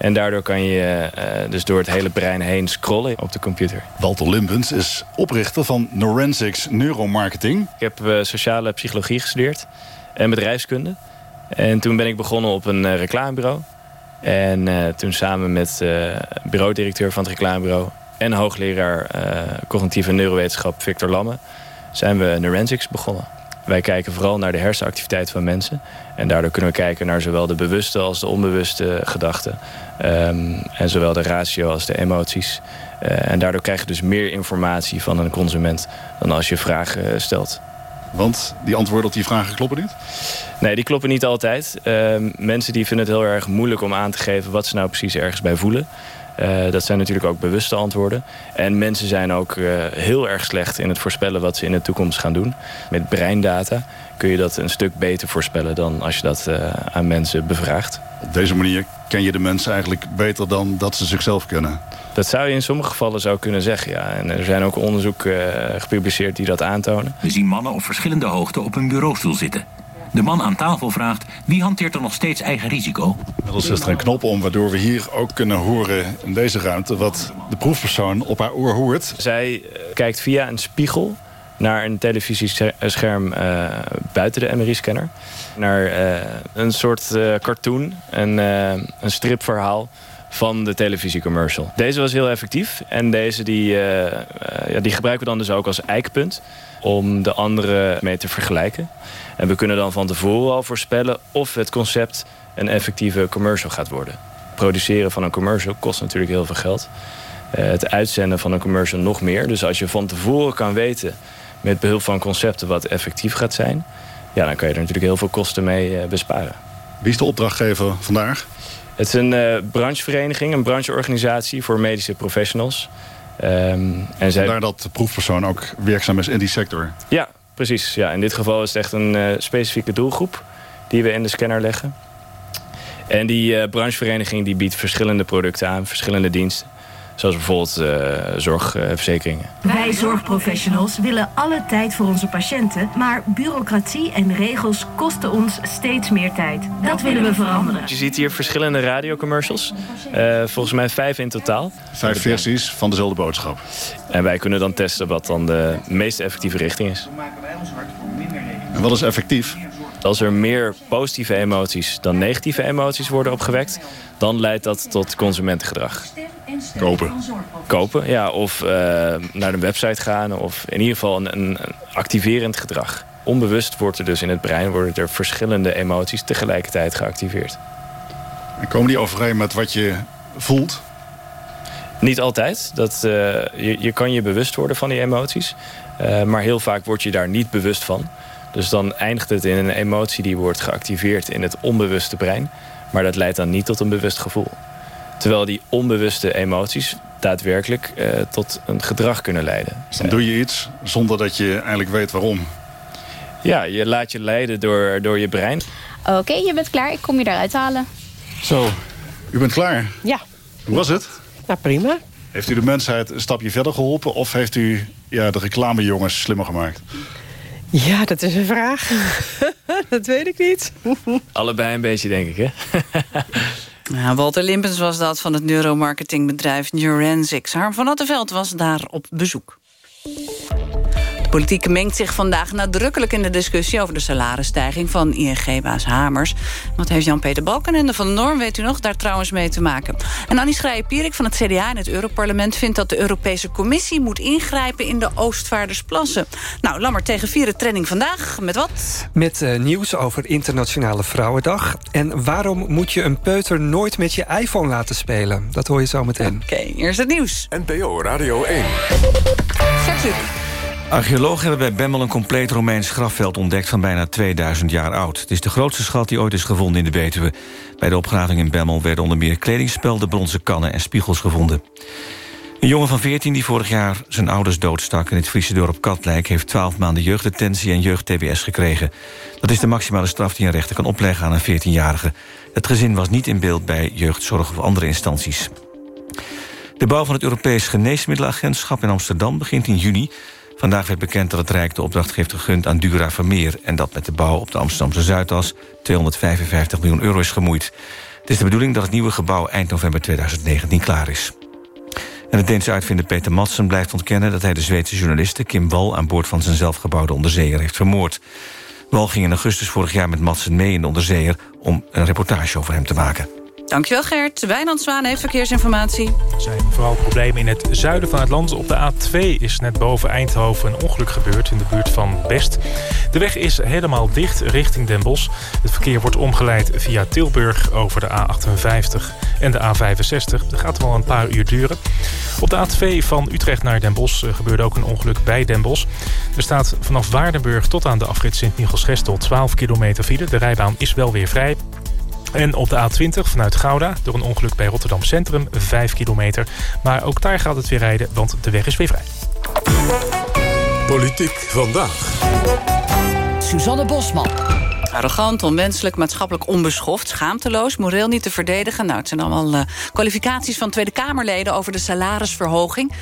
En daardoor kan je uh, dus door het hele brein heen scrollen op de computer. Walter Limbens is oprichter van Neurensics Neuromarketing. Ik heb uh, sociale psychologie gestudeerd en bedrijfskunde. En toen ben ik begonnen op een uh, reclamebureau. En toen samen met bureaudirecteur van het reclamebureau... en hoogleraar cognitieve neurowetenschap Victor Lamme... zijn we Neurensics begonnen. Wij kijken vooral naar de hersenactiviteit van mensen. En daardoor kunnen we kijken naar zowel de bewuste als de onbewuste gedachten. Um, en zowel de ratio als de emoties. Uh, en daardoor krijg je dus meer informatie van een consument... dan als je vragen stelt. Want die antwoorden op die vragen kloppen niet? Nee, die kloppen niet altijd. Uh, mensen die vinden het heel erg moeilijk om aan te geven... wat ze nou precies ergens bij voelen. Uh, dat zijn natuurlijk ook bewuste antwoorden. En mensen zijn ook uh, heel erg slecht in het voorspellen wat ze in de toekomst gaan doen. Met breindata kun je dat een stuk beter voorspellen dan als je dat uh, aan mensen bevraagt. Op deze manier ken je de mensen eigenlijk beter dan dat ze zichzelf kennen. Dat zou je in sommige gevallen zo kunnen zeggen, ja. En er zijn ook onderzoeken gepubliceerd die dat aantonen. We zien mannen op verschillende hoogten op een bureaustoel zitten. De man aan tafel vraagt wie hanteert er nog steeds eigen risico? Inmiddels is er een knop om waardoor we hier ook kunnen horen in deze ruimte... wat de proefpersoon op haar oor hoort. Zij kijkt via een spiegel naar een televisiescherm uh, buiten de MRI-scanner. Naar uh, een soort uh, cartoon, een, een stripverhaal van de televisiecommercial. Deze was heel effectief en deze die, ja, die gebruiken we dan dus ook als eikpunt... om de andere mee te vergelijken. En we kunnen dan van tevoren al voorspellen of het concept een effectieve commercial gaat worden. Produceren van een commercial kost natuurlijk heel veel geld. Uh, het uitzenden van een commercial nog meer. Dus als je van tevoren kan weten met behulp van concepten wat effectief gaat zijn... Ja, dan kan je er natuurlijk heel veel kosten mee uh, besparen. Wie is de opdrachtgever vandaag? Het is een uh, branchevereniging, een brancheorganisatie voor medische professionals. Um, en zij... Vandaar dat de proefpersoon ook werkzaam is in die sector? Ja, precies. Ja, in dit geval is het echt een uh, specifieke doelgroep die we in de scanner leggen. En die uh, branchevereniging die biedt verschillende producten aan, verschillende diensten. Zoals bijvoorbeeld uh, zorgverzekeringen. Wij zorgprofessionals willen alle tijd voor onze patiënten... maar bureaucratie en regels kosten ons steeds meer tijd. Dat willen we veranderen. Je ziet hier verschillende radiocommercials. Uh, volgens mij vijf in totaal. Vijf versies van dezelfde boodschap. En wij kunnen dan testen wat dan de meest effectieve richting is. En wat is effectief? Als er meer positieve emoties dan negatieve emoties worden opgewekt... dan leidt dat tot consumentengedrag. Kopen. Kopen, ja. Of uh, naar een website gaan. Of in ieder geval een, een, activerend gedrag. Onbewust wordt er dus in het brein worden er verschillende emoties tegelijkertijd geactiveerd. En komen die overeen met wat je voelt? Niet altijd. Dat, uh, je, je kan je bewust worden van die emoties. Uh, maar heel vaak word je daar niet bewust van. Dus dan eindigt het in een emotie die wordt geactiveerd in het onbewuste brein. Maar dat leidt dan niet tot een bewust gevoel. Terwijl die onbewuste emoties daadwerkelijk uh, tot een gedrag kunnen leiden. Dus dan doe je iets zonder dat je eigenlijk weet waarom. Ja, je laat je leiden door, door je brein. Oké, okay, je bent klaar. Ik kom je eruit halen. Zo, u bent klaar? Ja. Hoe was het? Nou, prima. Heeft u de mensheid een stapje verder geholpen... of heeft u ja, de reclamejongens slimmer gemaakt? Ja, dat is een vraag. dat weet ik niet. Allebei een beetje, denk ik, hè? Ja, Walter Limpens was dat van het neuromarketingbedrijf Neurensics. Harm van Attenveld was daar op bezoek. Politiek mengt zich vandaag nadrukkelijk in de discussie... over de salarisstijging van ING-baas Hamers. Wat heeft Jan-Peter Balkenende van de Norm, weet u nog, daar trouwens mee te maken. En Annie Schreier-Pierik van het CDA in het Europarlement... vindt dat de Europese Commissie moet ingrijpen in de Oostvaardersplassen. Nou, Lammer tegen vieren training vandaag. Met wat? Met uh, nieuws over Internationale Vrouwendag. En waarom moet je een peuter nooit met je iPhone laten spelen? Dat hoor je zo meteen. Oké, okay, is het nieuws. NPO Radio 1. Zegt Archeologen hebben bij Bemmel een compleet Romeins grafveld ontdekt... van bijna 2000 jaar oud. Het is de grootste schat die ooit is gevonden in de Betuwe. Bij de opgraving in Bemmel werden onder meer kledingspelden... bronzen kannen en spiegels gevonden. Een jongen van 14 die vorig jaar zijn ouders doodstak... in het Friese dorp Katlijk... heeft 12 maanden jeugddetentie en jeugd-TBS gekregen. Dat is de maximale straf die een rechter kan opleggen aan een 14-jarige. Het gezin was niet in beeld bij jeugdzorg of andere instanties. De bouw van het Europees Geneesmiddelenagentschap in Amsterdam begint in juni. Vandaag werd bekend dat het Rijk de opdracht heeft gegund aan Dura Vermeer... en dat met de bouw op de Amsterdamse Zuidas 255 miljoen euro is gemoeid. Het is de bedoeling dat het nieuwe gebouw eind november 2019 klaar is. En de Deense uitvinder Peter Madsen blijft ontkennen... dat hij de Zweedse journaliste Kim Wall aan boord van zijn zelfgebouwde onderzeeër heeft vermoord. Wal ging in augustus vorig jaar met Madsen mee in de onderzeeër... om een reportage over hem te maken. Dankjewel Gert. Wijnand Zwaan heeft verkeersinformatie. Er zijn vooral problemen in het zuiden van het land. Op de A2 is net boven Eindhoven een ongeluk gebeurd in de buurt van Best. De weg is helemaal dicht richting Den. Het verkeer wordt omgeleid via Tilburg over de A58 en de A65. Dat gaat wel een paar uur duren. Op de A2 van Utrecht naar Den Bosch gebeurde ook een ongeluk bij Den. Er staat vanaf Waardenburg tot aan de afrit Sint-Michels-Gestel 12 kilometer file. De rijbaan is wel weer vrij. En op de A20 vanuit Gouda door een ongeluk bij Rotterdam Centrum 5 kilometer. Maar ook daar gaat het weer rijden, want de weg is weer vrij. Politiek vandaag. Suzanne Bosman. Arrogant, onwenselijk, maatschappelijk onbeschoft, schaamteloos, moreel niet te verdedigen. Nou, het zijn allemaal uh, kwalificaties van Tweede Kamerleden over de salarisverhoging. 50%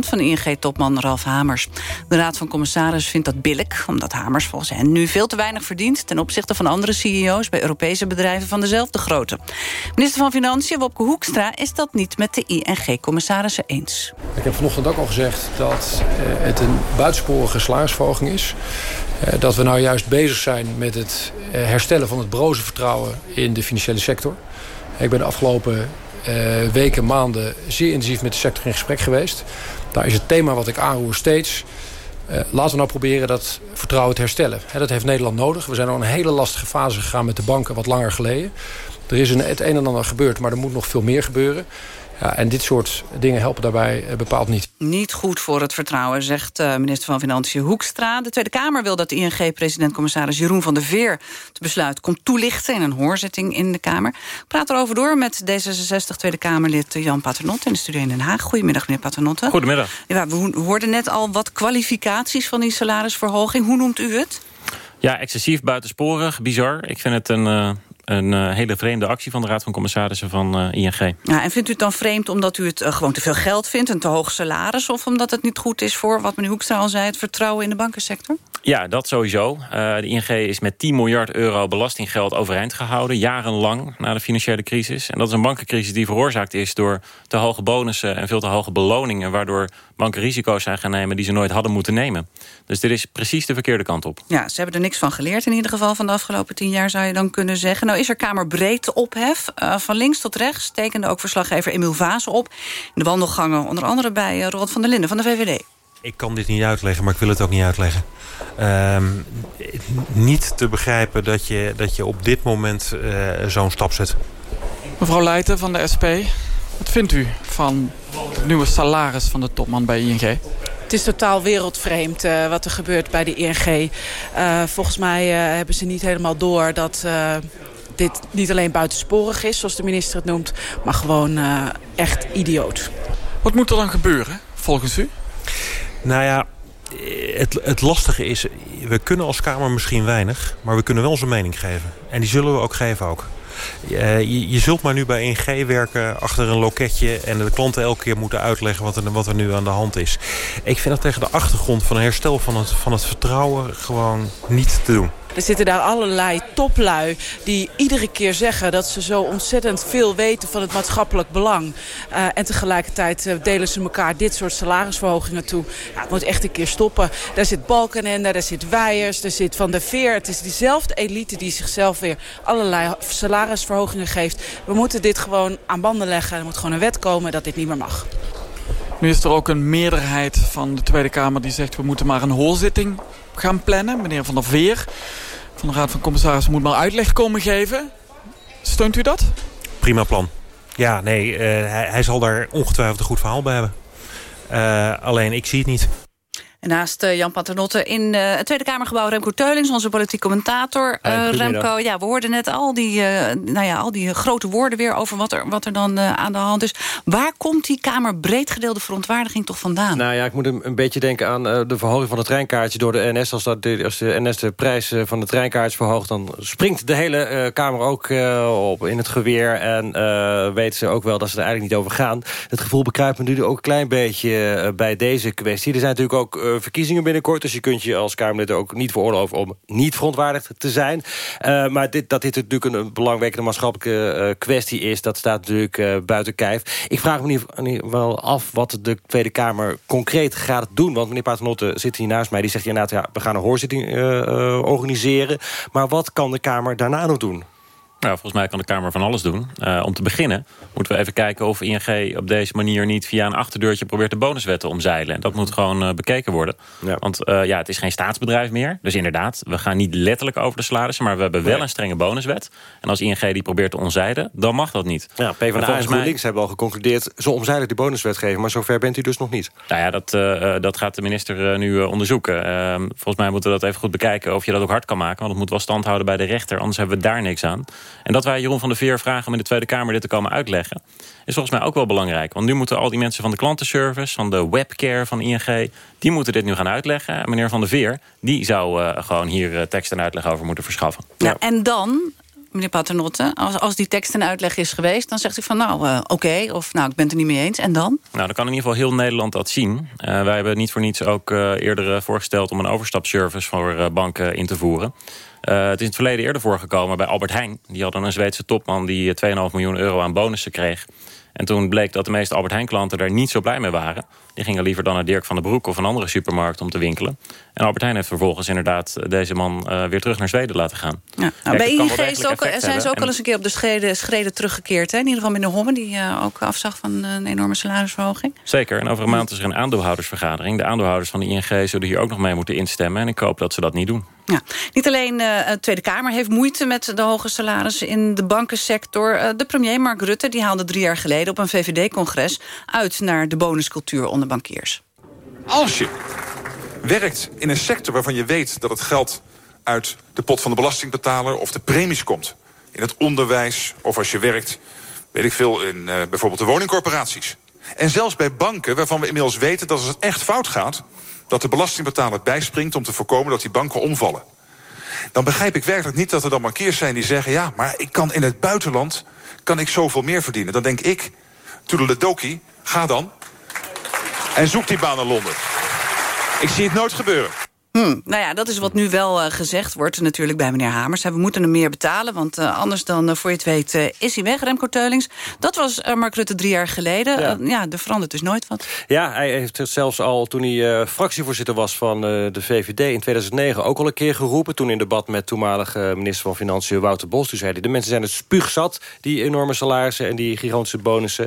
van ING-topman Ralf Hamers. De Raad van Commissarissen vindt dat billig, omdat Hamers volgens hen nu veel te weinig verdient ten opzichte van andere CEO's bij Europese bedrijven van dezelfde grootte. Minister van Financiën, Wopke Hoekstra, is dat niet met de ING-commissarissen eens. Ik heb vanochtend ook al gezegd dat uh, het een buitensporige salarisverhoging is. Uh, dat we nou juist bezig zijn met het herstellen van het broze vertrouwen in de financiële sector. Ik ben de afgelopen uh, weken, maanden zeer intensief met de sector in gesprek geweest. Daar is het thema wat ik aanroer steeds... Laten we nou proberen dat vertrouwen te herstellen. He, dat heeft Nederland nodig. We zijn al een hele lastige fase gegaan met de banken wat langer geleden. Er is een, het een en ander gebeurd, maar er moet nog veel meer gebeuren. Ja, en dit soort dingen helpen daarbij uh, bepaald niet. Niet goed voor het vertrouwen, zegt uh, minister van Financiën Hoekstra. De Tweede Kamer wil dat ING-president-commissaris Jeroen van der Veer... het besluit komt toelichten in een hoorzitting in de Kamer. Ik praat erover door met D66 Tweede Kamerlid Jan Paternotte... in de studie in Den Haag. Goedemiddag, meneer Paternotte. Goedemiddag. Ja, we hoorden net al wat kwalificaties van die salarisverhoging. Hoe noemt u het? Ja, excessief, buitensporig, bizar. Ik vind het een, uh, een uh, hele vreemde actie van de Raad van Commissarissen van uh, ING. Ja, en vindt u het dan vreemd omdat u het uh, gewoon te veel geld vindt... een te hoog salaris, of omdat het niet goed is voor... wat meneer Hoekstra al zei, het vertrouwen in de bankensector? Ja, dat sowieso. de ING is met 10 miljard euro belastinggeld overeind gehouden... jarenlang na de financiële crisis. En dat is een bankencrisis die veroorzaakt is... door te hoge bonussen en veel te hoge beloningen... waardoor banken risico's zijn gaan nemen die ze nooit hadden moeten nemen. Dus dit is precies de verkeerde kant op. Ja, ze hebben er niks van geleerd in ieder geval van de afgelopen tien jaar... zou je dan kunnen zeggen. Nou is er Kamerbreed ophef. Uh, van links tot rechts tekende ook verslaggever Emiel Vaas op. In de wandelgangen onder andere bij uh, Rod van der Linden van de VVD. Ik kan dit niet uitleggen, maar ik wil het ook niet uitleggen. Uh, niet te begrijpen dat je, dat je op dit moment uh, zo'n stap zet. Mevrouw Leijten van de SP, wat vindt u van het nieuwe salaris van de topman bij ING? Het is totaal wereldvreemd uh, wat er gebeurt bij de ING. Uh, volgens mij uh, hebben ze niet helemaal door dat dit niet alleen buitensporig is, zoals de minister het noemt... maar gewoon echt idioot. Wat moet er dan gebeuren, volgens u? Nou ja, het, het lastige is, we kunnen als Kamer misschien weinig... maar we kunnen wel onze mening geven. En die zullen we ook geven ook. Uh, je, je, zult maar nu bij ING werken achter een loketje... en de klanten elke keer moeten uitleggen wat er, wat er nu aan de hand is. Ik vind dat tegen de achtergrond van een herstel van het, van het vertrouwen gewoon niet te doen. Er zitten daar allerlei toplui die iedere keer zeggen... dat ze zo ontzettend veel weten van het maatschappelijk belang. Uh, en tegelijkertijd uh, delen ze elkaar dit soort salarisverhogingen toe. Ja, het moet echt een keer stoppen. Daar zit Balkenende, daar zit Weijers, daar zit Van der Veer. Het is diezelfde elite die zichzelf weer allerlei salarisverhogingen geeft. We moeten dit gewoon aan banden leggen. Er moet gewoon een wet komen dat dit niet meer mag. Nu is er ook een meerderheid van de Tweede Kamer die zegt... we moeten maar een hoorzitting gaan plannen. Meneer Van der Veer van de Raad van Commissarissen moet maar uitleg komen geven. Steunt u dat? Prima plan. Ja, nee, uh, hij, zal daar ongetwijfeld een goed verhaal bij hebben. Uh, alleen, ik zie het niet. En naast uh, Jan Paternotte in uh, het Tweede Kamergebouw Remco Teulings, onze politiek commentator. Uh, Remco, ja, we hoorden net al die, nou ja, al die grote woorden weer over wat er, wat er dan aan de hand is. Waar komt die Kamer breed gedeelde verontwaardiging toch vandaan? Nou ja, ik moet een, beetje denken aan de verhoging van het treinkaartje door de NS. Als, dat de, als de NS de prijs van de treinkaartje verhoogt, dan springt de hele Kamer ook op in het geweer. En weten ze ook wel dat ze er eigenlijk niet over gaan. Het gevoel bekruipt me nu ook een klein beetje bij deze kwestie. Er zijn natuurlijk ook verkiezingen binnenkort. Dus je kunt je als Kamerlid ook niet veroorloven om niet verontwaardigd te zijn. Uh, maar dit, dat dit natuurlijk een, belangwekkende maatschappelijke uh, kwestie is... dat staat natuurlijk uh, buiten kijf. Ik vraag me ieder geval af wat de Tweede Kamer concreet gaat doen. Want meneer Paternotte zit hier naast mij. Die zegt inderdaad, ja, we gaan een hoorzitting organiseren. Maar wat kan de Kamer daarna nog doen? Nou, volgens mij kan de Kamer van alles doen. Uh, om te beginnen moeten we even kijken of ING op deze manier niet via een achterdeurtje probeert de bonuswetten omzeilen. En dat moet gewoon uh, bekeken worden. Ja. Want uh, ja, het is geen staatsbedrijf meer. Dus inderdaad, we gaan niet letterlijk over de salarissen, maar we hebben wel een strenge bonuswet. En als ING die probeert te omzeilen, dan mag dat niet. Ja, PvdA en GroenLinks mij... hebben al geconcludeerd, zo omzeilen die bonuswetgeving, maar zover bent u dus nog niet. Nou ja, dat, dat gaat de minister nu onderzoeken. Ehm, volgens mij moeten we dat even goed bekijken of je dat ook hard kan maken, want het moet wel stand houden bij de rechter, anders hebben we daar niks aan. En dat wij Jeroen van der Veer vragen om in de Tweede Kamer dit te komen uitleggen... is volgens mij ook wel belangrijk. Want nu moeten al die mensen van de klantenservice, van de webcare van ING... die moeten dit nu gaan uitleggen. En meneer van der Veer, die zou uh, gewoon hier uh, tekst en uitleg over moeten verschaffen. Ja, en dan meneer Paternotte, als, als die tekst en uitleg is geweest... dan zegt u van nou, uh, oké, okay, of nou, ik ben het er niet mee eens. En dan? Nou, dan kan in ieder geval heel Nederland dat zien. Uh, wij hebben niet voor niets ook uh, eerder voorgesteld... om een overstapservice voor banken in te voeren. Uh, het is in het verleden eerder voorgekomen bij Albert Heijn. Die hadden een Zweedse topman die 2,5 miljoen euro aan bonussen kreeg. En toen bleek dat de meeste Albert Heijn klanten daar niet zo blij mee waren. Die gingen liever dan naar Dirk van den Broek of een andere supermarkt om te winkelen. En Albert Heijn heeft vervolgens inderdaad deze man uh, weer terug naar Zweden laten gaan. Ja. Nou, bij ING is ook, zijn ze ook al eens een keer op de schreden, schreden teruggekeerd. Hè? In ieder geval meneer Homme, die uh, ook afzag van een enorme salarisverhoging. Zeker, en over een maand is er een aandeelhoudersvergadering. De aandeelhouders van de ING zullen hier ook nog mee moeten instemmen. En ik hoop dat ze dat niet doen. Ja. Niet alleen uh, de Tweede Kamer heeft moeite met de hoge salarissen in de bankensector. De premier Mark Rutte die haalde drie jaar geleden op een VVD-congres uit naar de bonuscultuur onder bankiers. Als je werkt in een sector waarvan je weet dat het geld uit de pot van de belastingbetaler of de premies komt. In het onderwijs of als je werkt, weet ik veel, in uh, bijvoorbeeld de woningcorporaties. En zelfs bij banken waarvan we inmiddels weten dat als het echt fout gaat dat de belastingbetaler bijspringt om te voorkomen dat die banken omvallen. Dan begrijp ik werkelijk niet dat er dan bankiers zijn die zeggen... ja, maar ik kan in het buitenland kan ik zoveel meer verdienen. Dan denk ik, toedeledoki, ga dan en zoek die baan in Londen. Ik zie het nooit gebeuren. Hmm, nou ja, dat is wat nu wel uh, gezegd wordt natuurlijk bij meneer Hamers. We moeten hem meer betalen, want uh, anders dan, uh, voor je het weet, is hij weg, Remco Teulings. Dat was Mark Rutte drie jaar geleden. Ja. ja, er verandert dus nooit wat. Ja, hij heeft het zelfs al toen hij fractievoorzitter was van de VVD in 2009 ook al een keer geroepen. Toen in debat met toenmalige minister van Financiën Wouter Bos. Toen zei hij, de mensen zijn het spuugzat, die enorme salarissen en die gigantische bonussen.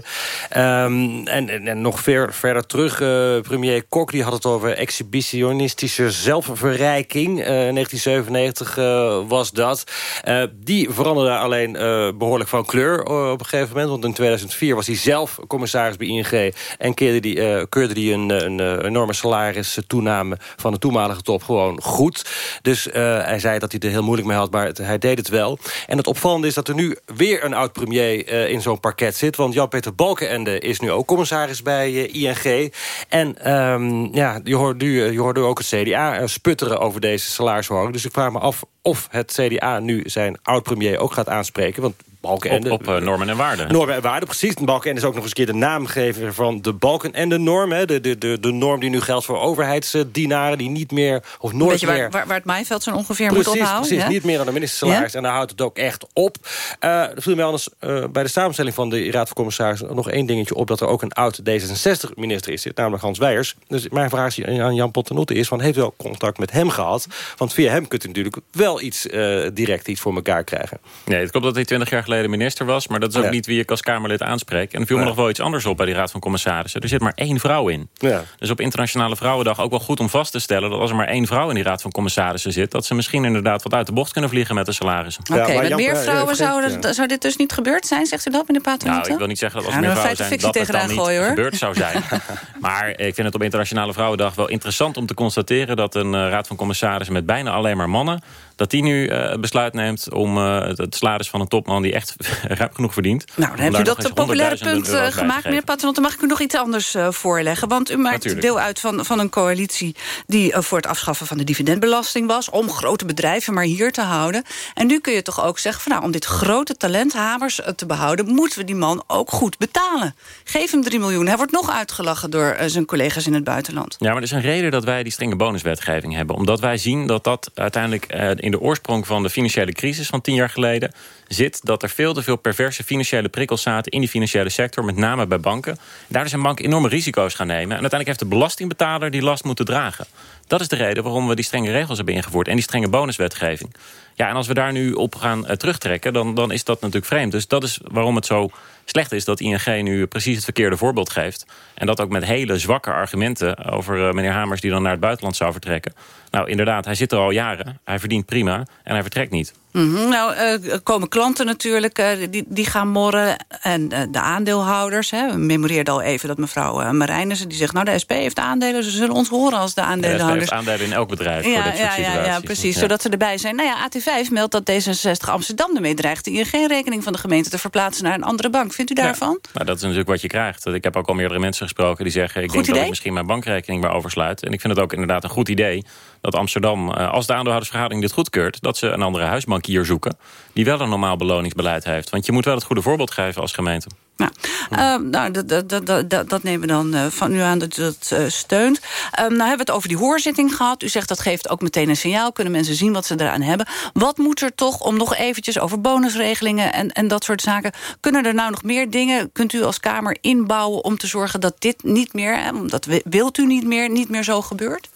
Um, en, en, en, nog ver, verder terug, premier Kok die had het over exhibitionistische zelf zelfverrijking. Uh, 1997 uh, was dat. Uh, die veranderde alleen behoorlijk van kleur op een gegeven moment. Want in 2004 was hij zelf commissaris bij ING... en keurde die, keurde die een, een enorme salaris toename van de toenmalige top gewoon goed. Dus hij zei dat hij er heel moeilijk mee had, maar hij deed het wel. En het opvallende is dat er nu weer een oud-premier in zo'n parket zit. Want Jan-Peter Balkenende is nu ook commissaris bij ING. En um, ja, je hoorde, je hoorde ook het CDA sputteren over deze salarisverhoging. Dus ik vraag me af of het CDA nu zijn oud-premier ook gaat aanspreken. Want Balkenende. Op, op uh, normen en waarden. Normen en waarden, precies. Balkenende is ook nog eens een keer de naamgever van de Balkenende-norm. De, de, de, de norm die nu geldt voor overheidsdienaren... die niet meer, of nooit Beetje meer... Waar, waar, waar het Mijveld zo ongeveer precies, moet ophouden. Precies, ja? niet meer dan de ministersalaris. Ja? En daar houdt het ook echt op. Uh, er viel mij anders uh, bij de samenstelling van de Raad van Commissarissen... nog één dingetje op dat er ook een oud D66-minister is... namelijk Hans Weijers. Dus mijn vraag aan Jan Pottenotte is... Van, heeft u ook contact met hem gehad? Want via hem kunt u natuurlijk wel iets uh, direct iets voor elkaar krijgen. Nee, het klopt dat hij twintig jaar geleden minister was... maar dat is ook Ja. niet wie ik als Kamerlid aanspreek. En er viel me nog wel iets anders op bij die Raad van Commissarissen. Er zit maar één vrouw in. Ja. Dus op Internationale Vrouwendag ook wel goed om vast te stellen... dat als er maar één vrouw in die Raad van Commissarissen zit... dat ze misschien inderdaad wat uit de bocht kunnen vliegen met de salarissen. Oké, met meer vrouwen zouden, zou dit dus niet gebeurd zijn, zegt u dat, meneer Paternotte? Nou, ik wil niet zeggen dat als Ja, er meer nou, vrouwen feit zijn... of dat fictie het dan niet gooien, gebeurd zou zijn. maar ik vind het op Internationale Vrouwendag wel interessant om te constateren... dat een eh, raad van commissarissen met bijna alleen maar mannen... dat die nu eh, besluit neemt om eh, het- salaris van een topman... die echt ruim genoeg verdient... Nou, dan hebt u dat populaire punt eh, gemaakt, meneer Paternotte. Mag ik u nog iets anders voorleggen? Want u maakt Natuurlijk. deel uit van, van een coalitie... die voor het afschaffen van de dividendbelasting was... om grote bedrijven maar hier te houden. En nu kun je toch ook zeggen... Van, nou, om dit grote talent Hamers eh, te behouden... moeten we die man ook goed betalen. Geef hem 3 miljoen. Hij wordt nog uitgelachen door zijn collega's in het buitenland. Ja, maar er is een reden dat wij die strenge bonuswetgeving hebben. Omdat wij zien dat dat uiteindelijk in de oorsprong van de financiële crisis van tien jaar geleden zit. Dat er veel te veel perverse financiële prikkels zaten in die financiële sector, met name bij banken. Daardoor zijn banken enorme risico's gaan nemen. En uiteindelijk heeft de belastingbetaler die last moeten dragen. Dat is de reden waarom we die strenge regels hebben ingevoerd en die strenge bonuswetgeving. Ja, en als we daar nu op gaan eh, terugtrekken, dan, dan is dat natuurlijk vreemd. Dus dat is waarom het zo slecht is dat ING nu precies het verkeerde voorbeeld geeft. En dat ook met hele zwakke argumenten over eh, meneer Hamers... die dan naar het buitenland zou vertrekken. Nou, inderdaad, hij zit er al jaren. Hij verdient prima en hij vertrekt niet. Mhm, Nou, eh, er komen klanten natuurlijk, eh, die, die gaan morren. En eh, de aandeelhouders. Hè. We memoreerden al even dat mevrouw Marijnissen... die zegt, nou, de SP heeft aandelen, ze zullen ons horen als de De SP aandeelhouders. heeft aandelen in elk bedrijf voor Ja, dit soort ja, ja, ja, precies. Ja. Zodat ze erbij zijn. Nou ja, AT5 meldt dat D66 Amsterdam ermee dreigt... die geen rekening van de gemeente te verplaatsen naar een andere bank. Vindt u daarvan? Nou, dat is natuurlijk wat je krijgt. Ik heb ook al meerdere mensen gesproken die zeggen... ik Goed denk dat ik misschien mijn bankrekening maar oversluit. En ik vind het ook inderdaad een goed idee dat Amsterdam... als de aandeelhoudersvergadering dit goedkeurt... dat ze een andere huisbankier zoeken... die wel een normaal beloningsbeleid heeft. Want je moet wel het goede voorbeeld geven als gemeente. Nou, eh, nou dat, dat, dat, dat, nemen we dan eh, van u aan dat u dat eh, steunt. Eh, nou hebben we het over die hoorzitting gehad. U zegt dat geeft ook meteen een signaal. Kunnen mensen zien wat ze eraan hebben. Wat moet er toch, om nog eventjes over bonusregelingen... en, en dat soort zaken. Kunnen er nou nog meer dingen, kunt u als Kamer inbouwen... om te zorgen dat dit niet meer, hè, dat wi- wilt u niet meer, niet meer zo gebeurt?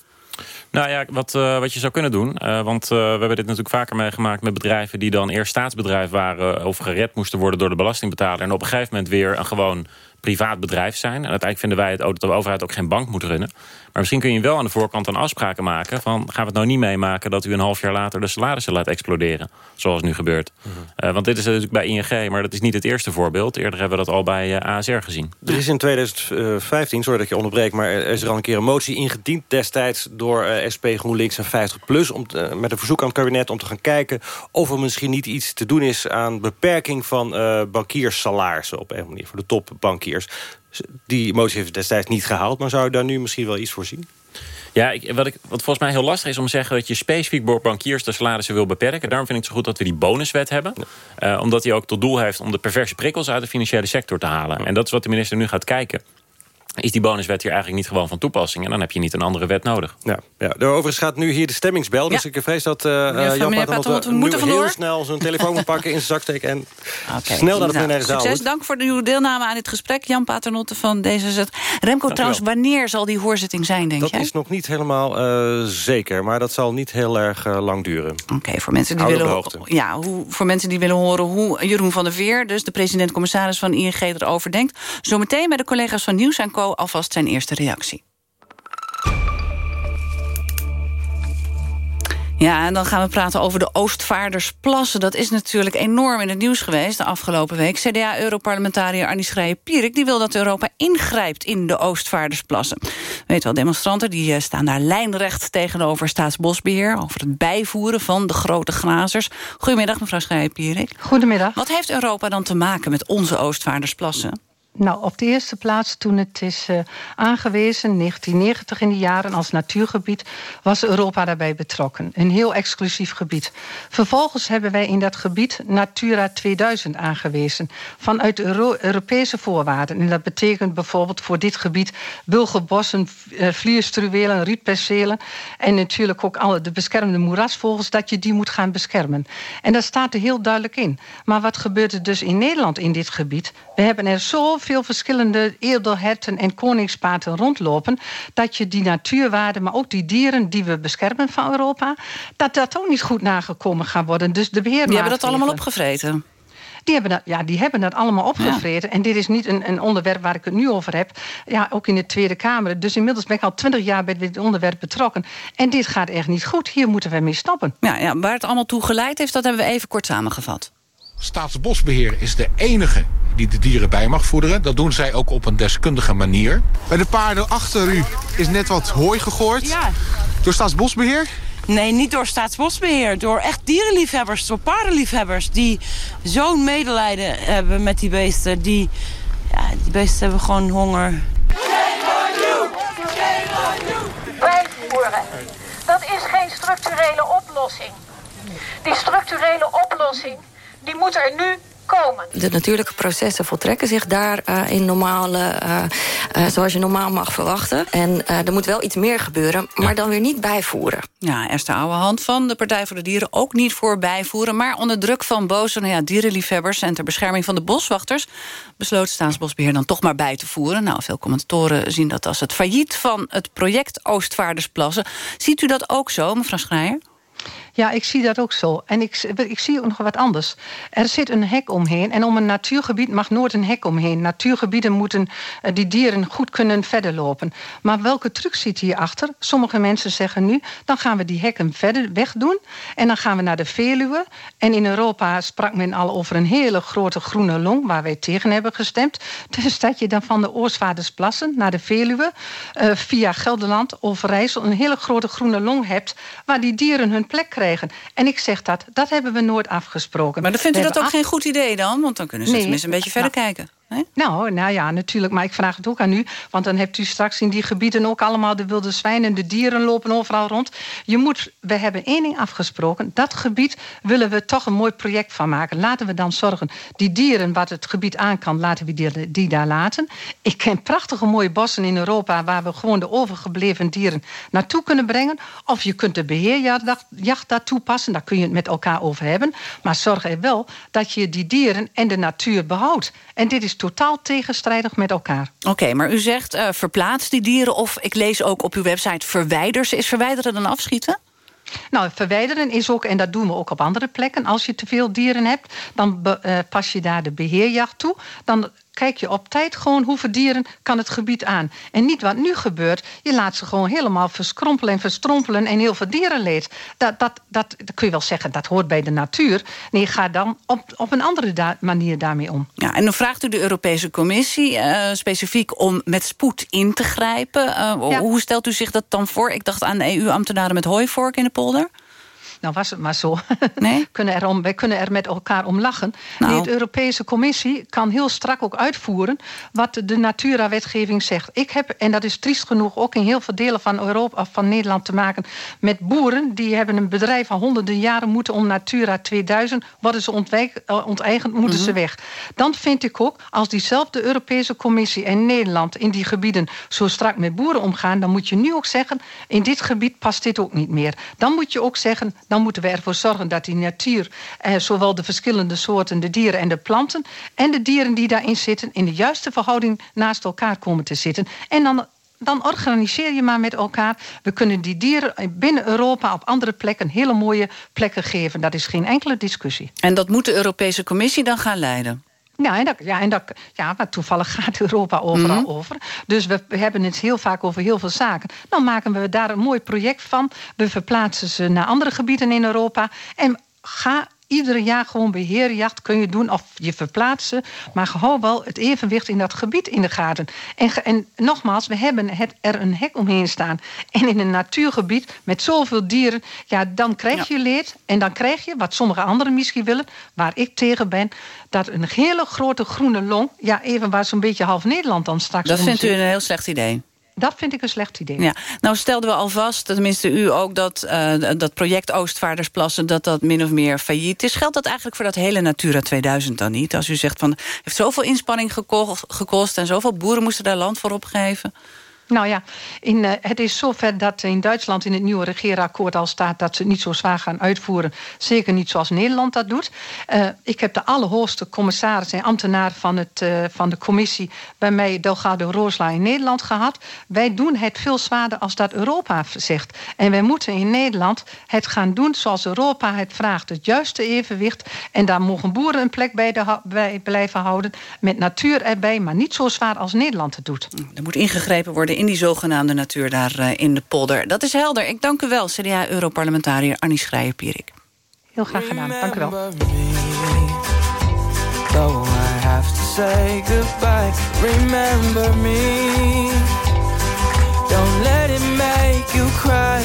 Nou ja, wat, eh, wat je zou kunnen doen. eh, want eh, we hebben dit natuurlijk vaker meegemaakt met bedrijven... die dan eerst staatsbedrijf waren of gered moesten worden door de belastingbetaler... en op een gegeven moment weer een gewoon privaat bedrijf zijn. En uiteindelijk vinden wij het ook dat de overheid ook geen bank moet runnen. Maar misschien kun je wel aan de voorkant dan afspraken maken... van gaan we het nou niet meemaken dat u een half jaar later... de salarissen laat exploderen, zoals nu gebeurt. Eh, want dit is natuurlijk bij ING, maar dat is niet het eerste voorbeeld. Eerder hebben we dat al bij eh, ASR gezien. Er is in 2015, sorry dat je onderbreek... maar er is er al een keer een motie ingediend destijds... door eh, SP GroenLinks en 50PLUS... Om met een verzoek aan het kabinet om te gaan kijken... of er misschien niet iets te doen is aan beperking van bankierssalarissen... op een manier, voor de topbankiers. Die motie heeft destijds niet gehaald... maar zou je daar nu misschien wel iets voor zien? Ja, ik, wat, ik, wat volgens mij heel lastig is om te zeggen... dat je specifiek voor bankiers de salarissen wil beperken. Daarom vind ik het zo goed dat we die bonuswet hebben. Eh, omdat die ook tot doel heeft om de perverse prikkels... uit de financiële sector te halen. En dat is wat de minister nu gaat kijken. Is die bonuswet hier eigenlijk niet gewoon van toepassing? En dan heb je niet een andere wet nodig. Ja, ja. Overigens gaat nu hier de stemmingsbel. Dus ik vrees dat eh Meneer Van- Jan Paternotte heel vandoor. snel zijn telefoon moet pakken... in zijn zak steken en Oké. snel naar de Nou, plenaire zaal Succes, dank voor uw deelname aan dit gesprek. Jan Paternotte van D66. Remco, trouwens, wanneer zal die hoorzitting zijn, denk Dat jij? is nog niet helemaal eh, zeker, maar dat zal niet heel erg eh, lang duren. Oké, voor mensen die willen hoogte. Ja, hoe, voor mensen die willen horen hoe Jeroen van der Veer... dus de president-commissaris van ING erover denkt... zometeen bij de collega's van Nieuws Alvast zijn eerste reactie. Ja, en dan gaan we praten over de Oostvaardersplassen. Dat is natuurlijk enorm in het nieuws geweest de afgelopen week. CDA-europarlementariër Annie Schreier-Pierik... die wil dat Europa ingrijpt in de Oostvaardersplassen. Weet wel, demonstranten die eh, staan daar lijnrecht tegenover Staatsbosbeheer... over het bijvoeren van de grote grazers. Goedemiddag, mevrouw Schreier-Pierik. Goedemiddag. Wat heeft Europa dan te maken met onze Oostvaardersplassen? Nou, op de eerste plaats toen het is uh, aangewezen, 1990 in die jaren als natuurgebied, was Europa daarbij betrokken. Een heel exclusief gebied. Vervolgens hebben wij in dat gebied Natura 2000 aangewezen. Vanuit Euro Europese voorwaarden. En dat betekent bijvoorbeeld voor dit gebied bulgebossen, uh, vlierstruwelen, rietpercelen. En natuurlijk ook alle de beschermde moerasvogels, dat je die moet gaan beschermen. En dat staat er heel duidelijk in. Maar wat gebeurt er dus in Nederland in dit gebied? We hebben er zo veel verschillende edelherten en koningspaten rondlopen... dat je die natuurwaarden, maar ook die dieren die we beschermen van Europa... dat dat ook niet goed nagekomen gaat worden. Dus de beheermaatregelen... Die hebben dat allemaal opgevreten? Die hebben dat, ja, die hebben dat allemaal opgevreten. Ja. En dit is niet een, een, onderwerp waar ik het nu over heb. Ja, ook in de Tweede Kamer. Dus inmiddels ben ik al twintig jaar bij dit onderwerp betrokken. En dit gaat echt niet goed. Hier moeten we mee stoppen. Ja, ja, waar het allemaal toe geleid heeft, dat hebben we even kort samengevat. Staatsbosbeheer is de enige die de dieren bij mag voederen. Dat doen zij ook op een deskundige manier. Bij de paarden achter u is net wat hooi gegooid. Ja. Door Staatsbosbeheer? Nee, niet door Staatsbosbeheer. Door echt dierenliefhebbers, door paardenliefhebbers... die zo'n medelijden hebben met die beesten. Die, ja, die beesten hebben gewoon honger. Bijvoeren. Dat is geen structurele oplossing. Die structurele oplossing die moet er nu komen. De natuurlijke processen voltrekken zich daar uh, in normale, uh, uh, zoals je normaal mag verwachten. En er moet wel iets meer gebeuren, maar ja. dan weer niet bijvoeren. Ja, Esther Ouwehand van de Partij voor de Dieren ook niet voor bijvoeren... maar onder druk van boze nou ja, dierenliefhebbers... en ter bescherming van de boswachters... besloot Staatsbosbeheer dan toch maar bij te voeren. Nou, veel commentatoren zien dat als het failliet van het project Oostvaardersplassen. Ziet u dat ook zo, mevrouw Schreier? Ja, ik zie dat ook zo. En ik, ik zie ook nog wat anders. Er zit een hek omheen. En om een natuurgebied mag nooit een hek omheen. Natuurgebieden moeten uh, die dieren goed kunnen verder lopen. Maar welke truc zit hierachter? Sommige mensen zeggen nu... dan gaan we die hekken verder wegdoen. En dan gaan we naar de Veluwe. En in Europa sprak men al over een hele grote groene long... waar wij tegen hebben gestemd. Dus dat je dan van de Oostvaardersplassen naar de Veluwe... Uh, via Gelderland, Overijssel... een hele grote groene long hebt... waar die dieren hun plek krijgen en ik zeg dat, dat hebben we nooit afgesproken. Maar dan vindt u dat ook geen goed idee dan? Want dan kunnen ze nee, tenminste een beetje verder nou, kijken. Nou, nou ja, natuurlijk. Maar ik vraag het ook aan u. Want dan hebt u straks in die gebieden ook allemaal de wilde zwijnen... de dieren lopen overal rond. Je moet, we hebben één ding afgesproken. Dat gebied willen we toch een mooi project van maken. Laten we dan zorgen. Die dieren wat het gebied aan kan, laten we die, die daar laten. Ik ken prachtige mooie bossen in Europa... waar we gewoon de overgebleven dieren naartoe kunnen brengen. Of je kunt de beheerjacht daar toepassen. Daar kun je het met elkaar over hebben. Maar zorg er wel dat je die dieren en de natuur behoudt. En dit is totaal tegenstrijdig met elkaar. Oké, maar u zegt uh, verplaats die dieren... of ik lees ook op uw website verwijder ze. Is verwijderen dan afschieten? Nou, verwijderen is ook, en dat doen we ook op andere plekken... als je te veel dieren hebt, dan uh, pas je daar de beheerjacht toe. Dan kijk je op tijd gewoon hoeveel dieren kan het gebied aan. En niet wat nu gebeurt. Je laat ze gewoon helemaal verschrompelen en verstrompelen... en heel veel dierenleed. Dat, dat, dat, dat kun je wel zeggen, dat hoort bij de natuur. Nee, ga dan op, op een andere da manier daarmee om. Ja, en dan vraagt u de Europese Commissie uh, specifiek om met spoed in te grijpen. Uh, ja. Hoe stelt u zich dat dan voor? Ik dacht aan EU-ambtenaren met hooivork in de polder. Nou was het maar zo. Nee? kunnen er om, wij kunnen er met elkaar om lachen. Nou. Nee, de Europese Commissie kan heel strak ook uitvoeren... wat de Natura-wetgeving zegt. Ik heb, en dat is triest genoeg... ook in heel veel delen van Europa van Nederland te maken... met boeren die hebben een bedrijf van honderden jaren... moeten om Natura 2000... worden ze ontwijk, uh, onteigend, moeten mm -hmm. ze weg. Dan vind ik ook, als diezelfde Europese Commissie... en Nederland in die gebieden zo strak met boeren omgaan... dan moet je nu ook zeggen... in dit gebied past dit ook niet meer. Dan moet je ook zeggen dan moeten we ervoor zorgen dat die natuur... Eh, zowel de verschillende soorten, de dieren en de planten... en de dieren die daarin zitten... in de juiste verhouding naast elkaar komen te zitten. En dan dan organiseer je maar met elkaar. We kunnen die dieren binnen Europa op andere plekken... hele mooie plekken geven. Dat is geen enkele discussie. En dat moet de Europese Commissie dan gaan leiden? Ja, en dat, ja, en dat, ja, maar toevallig gaat Europa overal mm -hmm. over. Dus we, we hebben het heel vaak over heel veel zaken. Dan maken we daar een mooi project van. We verplaatsen ze naar andere gebieden in Europa. En ga iedere jaar gewoon beheerjacht kun je doen of je verplaatsen. Maar hou wel het evenwicht in dat gebied in de gaten. En, en nogmaals, we hebben het, er een hek omheen staan. En in een natuurgebied met zoveel dieren, ja, dan krijg je leed. En dan krijg je, wat sommige anderen misschien willen, waar ik tegen ben, dat een hele grote groene long, ja, even waar zo'n beetje half Nederland dan straks. Dat vindt u een heel slecht idee. Dat vind ik een slecht idee. Ja. Nou stelden we alvast, tenminste u ook... dat uh, dat project Oostvaardersplassen dat dat min of meer failliet is. Geldt dat eigenlijk voor dat hele Natura 2000 dan niet? Als u zegt van, heeft zoveel inspanning gekost... en zoveel boeren moesten daar land voor opgeven... Nou ja, in, uh, het is zover dat in Duitsland in het nieuwe regeerakkoord al staat... dat ze het niet zo zwaar gaan uitvoeren. Zeker niet zoals Nederland dat doet. Uh, ik heb de allerhoogste commissaris en ambtenaar van, het, uh, van de commissie... bij mij, Delgado Roosla, in Nederland gehad. Wij doen het veel zwaarder als dat Europa zegt. En wij moeten in Nederland het gaan doen zoals Europa het vraagt. Het juiste evenwicht. En daar mogen boeren een plek bij, de, bij blijven houden. Met natuur erbij, maar niet zo zwaar als Nederland het doet. Er moet ingegrepen worden in die zogenaamde natuur daar uh, in de polder. Dat is helder. Ik dank u wel, CDA-europarlementariër Annie Schreier-Pierik. Heel graag gedaan. Dank u wel. Though I have to say goodbye, remember me. Don't let it make you cry.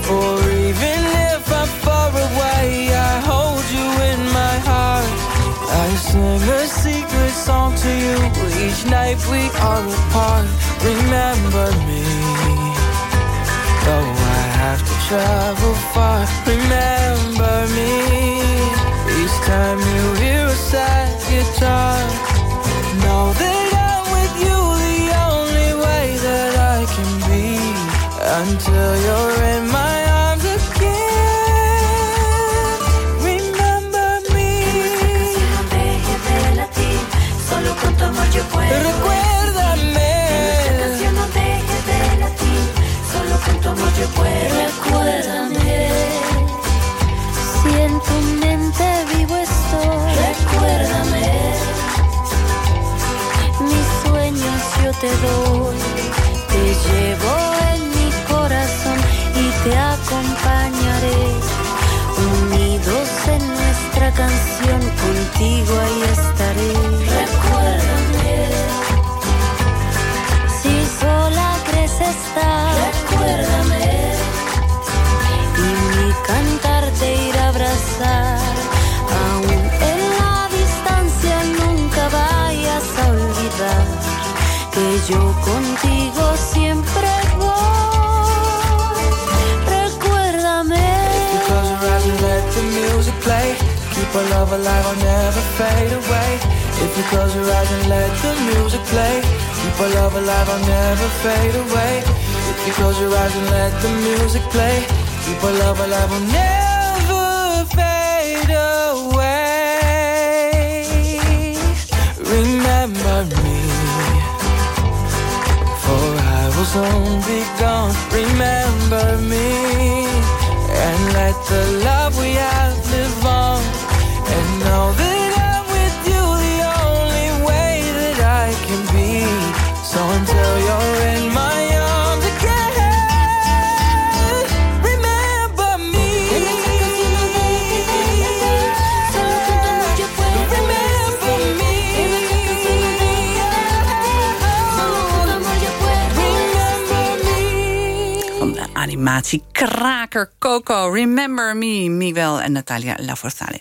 For even if I'm far away, I sing a secret song to you each night we are apart. Remember me, though I have to travel far. Remember me, each time you hear a sad guitar. Know that I'm with you the only way that I can be until you're Recuérdame. Si en tu mente vivo estoy. Recuérdame. Mis sueños yo te doy. Te llevo en mi corazón y te acompañaré. Unidos en nuestra canción, contigo ahí estaré. Our love alive, I'll never fade away. If you close your eyes and let the music play, keep our love alive, I'll never fade away. If you close your eyes and let the music play, keep our love alive, I'll never fade away. Remember me, for I soon be gone. Remember me and let the love we have live on. Know that I'm with you the only way that I can be. So until you're in my arms again, remember me. Remember me. Animatie Kraker Coco, Remember Me, Miguel en Natalia Laforzale.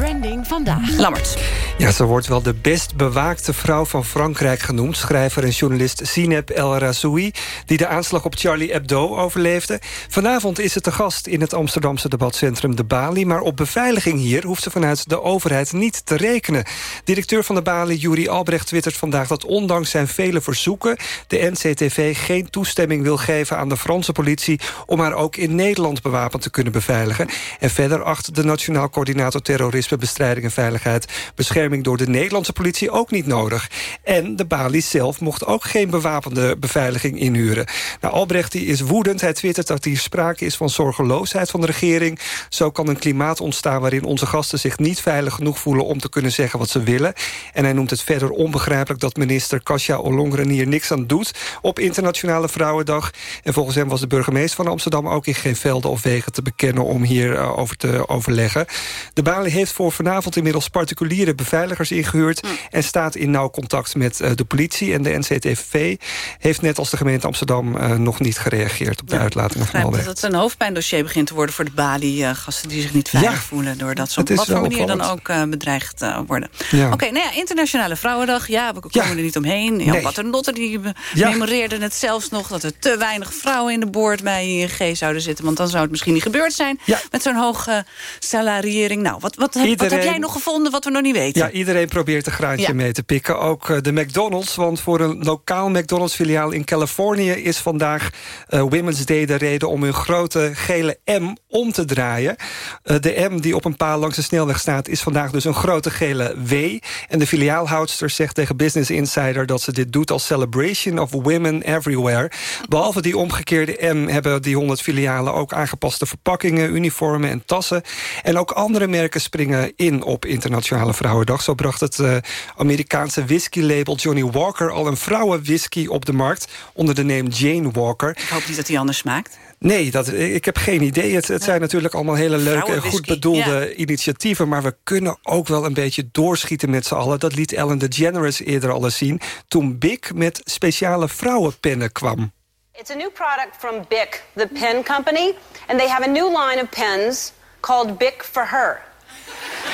Trending vandaag. Lammert. Ja, ze wordt wel de best bewaakte vrouw van Frankrijk genoemd. Schrijver en journalist Sineb El Razoui... die de aanslag op Charlie Hebdo overleefde. Vanavond is ze te gast in het Amsterdamse debatcentrum De Bali... maar op beveiliging hier hoeft ze vanuit de overheid niet te rekenen. Directeur van de Bali, Juri Albrecht, twittert vandaag... dat ondanks zijn vele verzoeken de NCTV geen toestemming wil geven... aan de Franse politie om haar ook in Nederland bewapend te kunnen beveiligen. En verder acht de Nationaal Coördinator Terrorisme, Bestrijding en Veiligheid... bescherming door de Nederlandse politie ook niet nodig. En de Bali zelf mocht ook geen bewapende beveiliging inhuren. Nou, Albrecht is woedend. Hij twittert dat hier sprake is van zorgeloosheid van de regering. Zo kan een klimaat ontstaan waarin onze gasten zich niet veilig genoeg voelen... om te kunnen zeggen wat ze willen. En hij noemt het verder onbegrijpelijk dat minister Kasia Ollongren hier niks aan doet... op Internationale Vrouwendag. En volgens hem was de burgemeester van Amsterdam ook in geen velden of wegen te bekennen... om hierover eh, over te overleggen. De Bali heeft voor vanavond inmiddels particuliere beveiligers ingehuurd... en staat in nauw contact met uh, de politie. En de NCTV heeft net als de gemeente Amsterdam uh, nog niet gereageerd... op de ja, uitlatingen van dat het een hoofdpijndossier begint te worden voor de Bali-gasten... die zich niet veilig ja, voelen doordat ze op wat voor manier dan ook uh, bedreigd worden. Ja. Oké, okay, nou ja, Internationale Vrouwendag. Ja, we komen er niet omheen. Jan nee. Paternotte die memoreerde het zelfs nog... dat er te weinig vrouwen in de boord bij ING zouden zitten. Want dan zou het misschien niet gebeurd zijn... met zo'n hoge salariering. Nou, wat, wat, iedereen, wat, heb jij nog gevonden wat we nog niet weten? Ja, iedereen probeert een graantje mee te pikken. Ook uh, de McDonald's, want voor een lokaal McDonald's-filiaal in Californië... is vandaag uh, Women's Day de reden om hun grote gele M om te draaien. Uh, de M die op een paal langs de snelweg staat... is vandaag dus een grote gele W. En de filiaalhoudster zegt tegen Business Insider... dat ze dit doet als celebration of women everywhere. Behalve die omgekeerde M hebben die 100 filialen... ook aangepaste verpakkingen, uniformen en tassen. En ook andere merken springen in op Internationale Zo bracht het uh, Amerikaanse whisky-label Johnny Walker... al een vrouwenwhisky op de markt onder de naam Jane Walker. Ik hoop niet dat die anders smaakt. Nee, dat, ik heb geen idee. Het, het zijn natuurlijk allemaal hele leuke en goed bedoelde ja. initiatieven... maar we kunnen ook wel een beetje doorschieten met z'n allen. Dat liet Ellen DeGeneres eerder al eens zien... toen Bic met speciale vrouwenpennen kwam. It's a new product from Bic, the pen company. And they have a new line of pens called Bic for Her.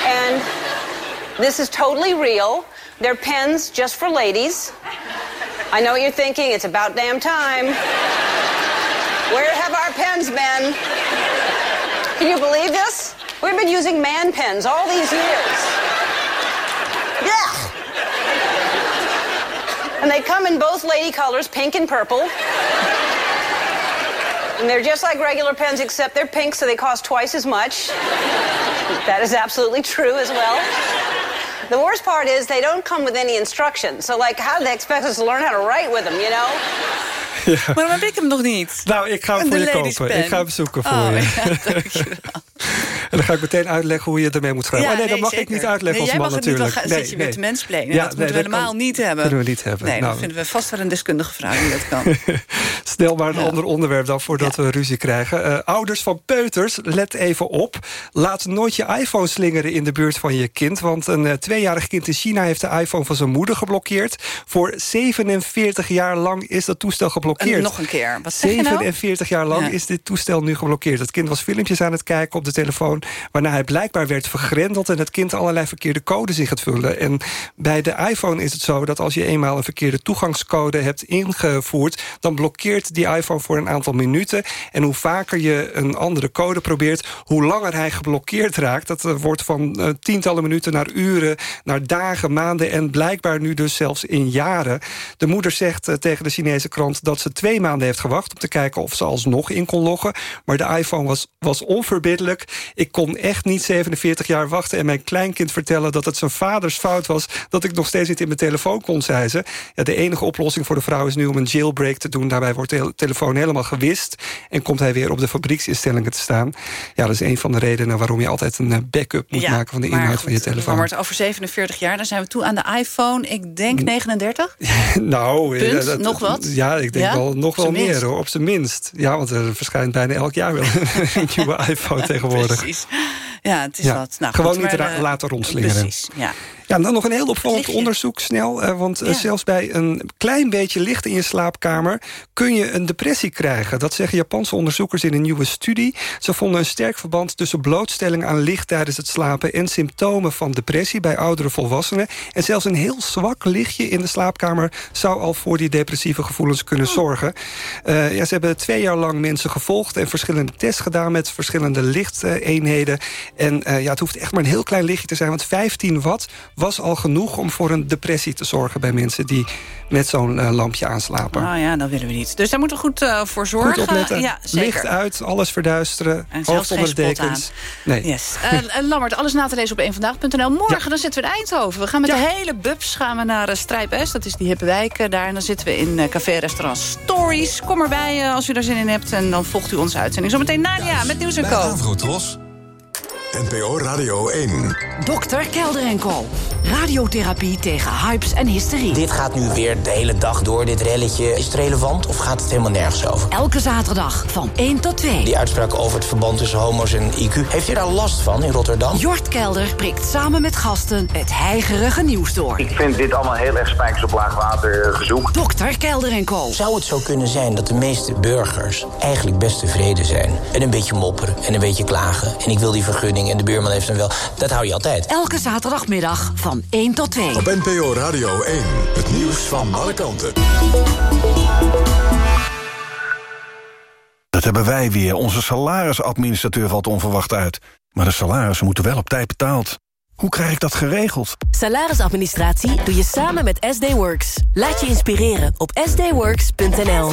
And this is totally real. They're pens just for ladies. I know what you're thinking. It's about damn time. Where have our pens been? Can you believe this? We've been using man pens all these years. Yeah. And they come in both lady colors, pink and purple. And they're just like regular pens, except they're pink, so they cost twice as much. that is absolutely true as well. The worst part is they don't come with any instructions. So, like, how do they expect us to learn how to write with them, you know? Ja. Maar dan heb ik hem nog niet. Nou, ik ga hem voor je kopen. Ik ga hem zoeken voor oh, je. En dan ga ik meteen uitleggen hoe je ermee moet schrijven. Ja, oh, nee, nee, dat mag zeker. ik niet uitleggen nee, als man natuurlijk. Niet, dan zit je nee, met de mensplenen. Ja, dat moeten we helemaal kan, niet hebben. Kunnen we niet hebben. Nee, nou. dan vinden we vast wel een deskundige vrouw die dat kan. Snel maar een ander onderwerp dan voordat we ruzie krijgen. Uh, ouders van peuters, let even op. Laat nooit je iPhone slingeren in de buurt van je kind. Want een uh, tweejarig kind in China heeft de iPhone van zijn moeder geblokkeerd. Voor 47 jaar lang is dat toestel geblokkeerd. En nog een keer. Wat 47 nou? jaar lang is dit toestel nu geblokkeerd. Het kind was filmpjes aan het kijken op de telefoon... waarna hij blijkbaar werd vergrendeld... en het kind allerlei verkeerde codes in gaat vullen. En bij de iPhone is het zo dat als je eenmaal... een verkeerde toegangscode hebt ingevoerd... dan blokkeert die iPhone voor een aantal minuten. En hoe vaker je een andere code probeert... hoe langer hij geblokkeerd raakt. Dat wordt van uh, tientallen minuten naar uren... naar dagen, maanden en blijkbaar nu dus zelfs in jaren. De moeder zegt uh, tegen de Chinese krant... dat ze twee maanden heeft gewacht om te kijken of ze alsnog in kon loggen. Maar de iPhone was, was onverbiddelijk. Ik kon echt niet 47 jaar wachten en mijn kleinkind vertellen... dat het zijn vaders fout was dat ik nog steeds niet in mijn telefoon kon, zei ze. Ja, de enige oplossing voor de vrouw is nu om een jailbreak te doen. Daarbij wordt de telefoon helemaal gewist... en komt hij weer op de fabrieksinstellingen te staan. Ja, dat is een van de redenen waarom je altijd een eh, backup moet maken... van de inhoud goed, van je telefoon. Maar over 47 jaar, dan zijn we toe aan de iPhone. Ik denk 39? nou, Punt, dat, nog wat? Ja, ik denk ja? Wel nog wel meer, hoor, op zijn minst. Ja, want er verschijnt bijna elk jaar wel een nieuwe iPhone tegenwoordig. Precies. Ja, het is ja. wat. Nou, Gewoon niet maar, laten rondslingeren. Precies, ja. Ja, dan nog een heel opvallend onderzoek snel. Uh, want uh, zelfs bij een klein beetje licht in je slaapkamer... kun je een depressie krijgen. Dat zeggen Japanse onderzoekers in een nieuwe studie. Ze vonden een sterk verband tussen blootstelling aan licht tijdens het slapen... en symptomen van depressie bij oudere volwassenen. En zelfs een heel zwak lichtje in de slaapkamer... zou al voor die depressieve gevoelens kunnen zorgen. Uh, ja, ze hebben twee jaar lang mensen gevolgd... en verschillende tests gedaan met verschillende lichteenheden. En ja, het hoeft echt maar een heel klein lichtje te zijn... want 15 watt was al genoeg om voor een depressie te zorgen... bij mensen die met zo'n lampje aanslapen. Nou ja, dat willen we niet. Dus daar moeten we goed voor zorgen. Goed opletten. Ja, zeker. Licht uit, alles verduisteren. En zelfs geen dekens. Nee. Yes. Lammert, alles na te lezen op eenvandaag.nl. Morgen dan zitten we in Eindhoven. We gaan met de hele bubs gaan we naar uh, Strijp S. Dat is die hippe wijk daar. En dan zitten we in uh, café-restaurant Stories. Kom erbij uh, als u daar zin in hebt. En dan volgt u onze uitzending. Zometeen Nadia met Nieuws en Co. Tros. NPO Radio 1. Dokter Kelder en Co. Radiotherapie tegen hypes en hysterie. Dit gaat nu weer de hele dag door, dit relletje. Is het relevant of gaat het helemaal nergens over? Elke zaterdag van 1 tot 2. Die uitspraak over het verband tussen homo's en IQ. Heeft u daar last van in Rotterdam? Jort Kelder prikt samen met gasten het heigerige nieuws door. Ik vind dit allemaal heel erg spijkers op laag water gezoek. Dokter Kelder en Co. Zou het zo kunnen zijn dat de meeste burgers eigenlijk best tevreden zijn? En een beetje mopperen en een beetje klagen. En ik wil die vergunning en de buurman heeft hem wel. Dat hou je altijd. Elke zaterdagmiddag van 1 tot 2. Op NPO Radio 1. Het nieuws van alle kanten. Dat hebben wij weer. Onze salarisadministrateur valt onverwacht uit. Maar de salarissen moeten wel op tijd betaald. Hoe krijg ik dat geregeld? Salarisadministratie doe je samen met SD Works. Laat je inspireren op sdworks.nl.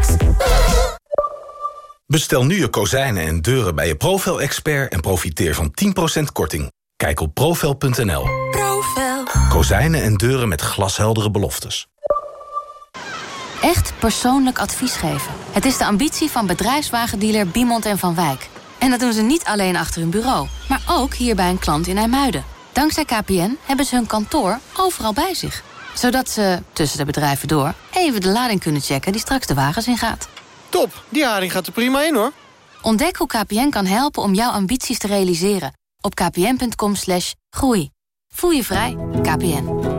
Bestel nu je kozijnen en deuren bij je Profel-expert... en profiteer van 10% korting. Kijk op profel.nl. Profel. Kozijnen en deuren met glasheldere beloftes. Echt persoonlijk advies geven. Het is de ambitie van bedrijfswagendealer Biemond en Van Wijk. En dat doen ze niet alleen achter hun bureau... maar ook hier bij een klant in IJmuiden. Dankzij KPN hebben ze hun kantoor overal bij zich. Zodat ze, tussen de bedrijven door... even de lading kunnen checken die straks de wagens ingaat. Top, die haring gaat er prima in hoor. Ontdek hoe KPN kan helpen om jouw ambities te realiseren. Op kpn.com groei. Voel je vrij, KPN.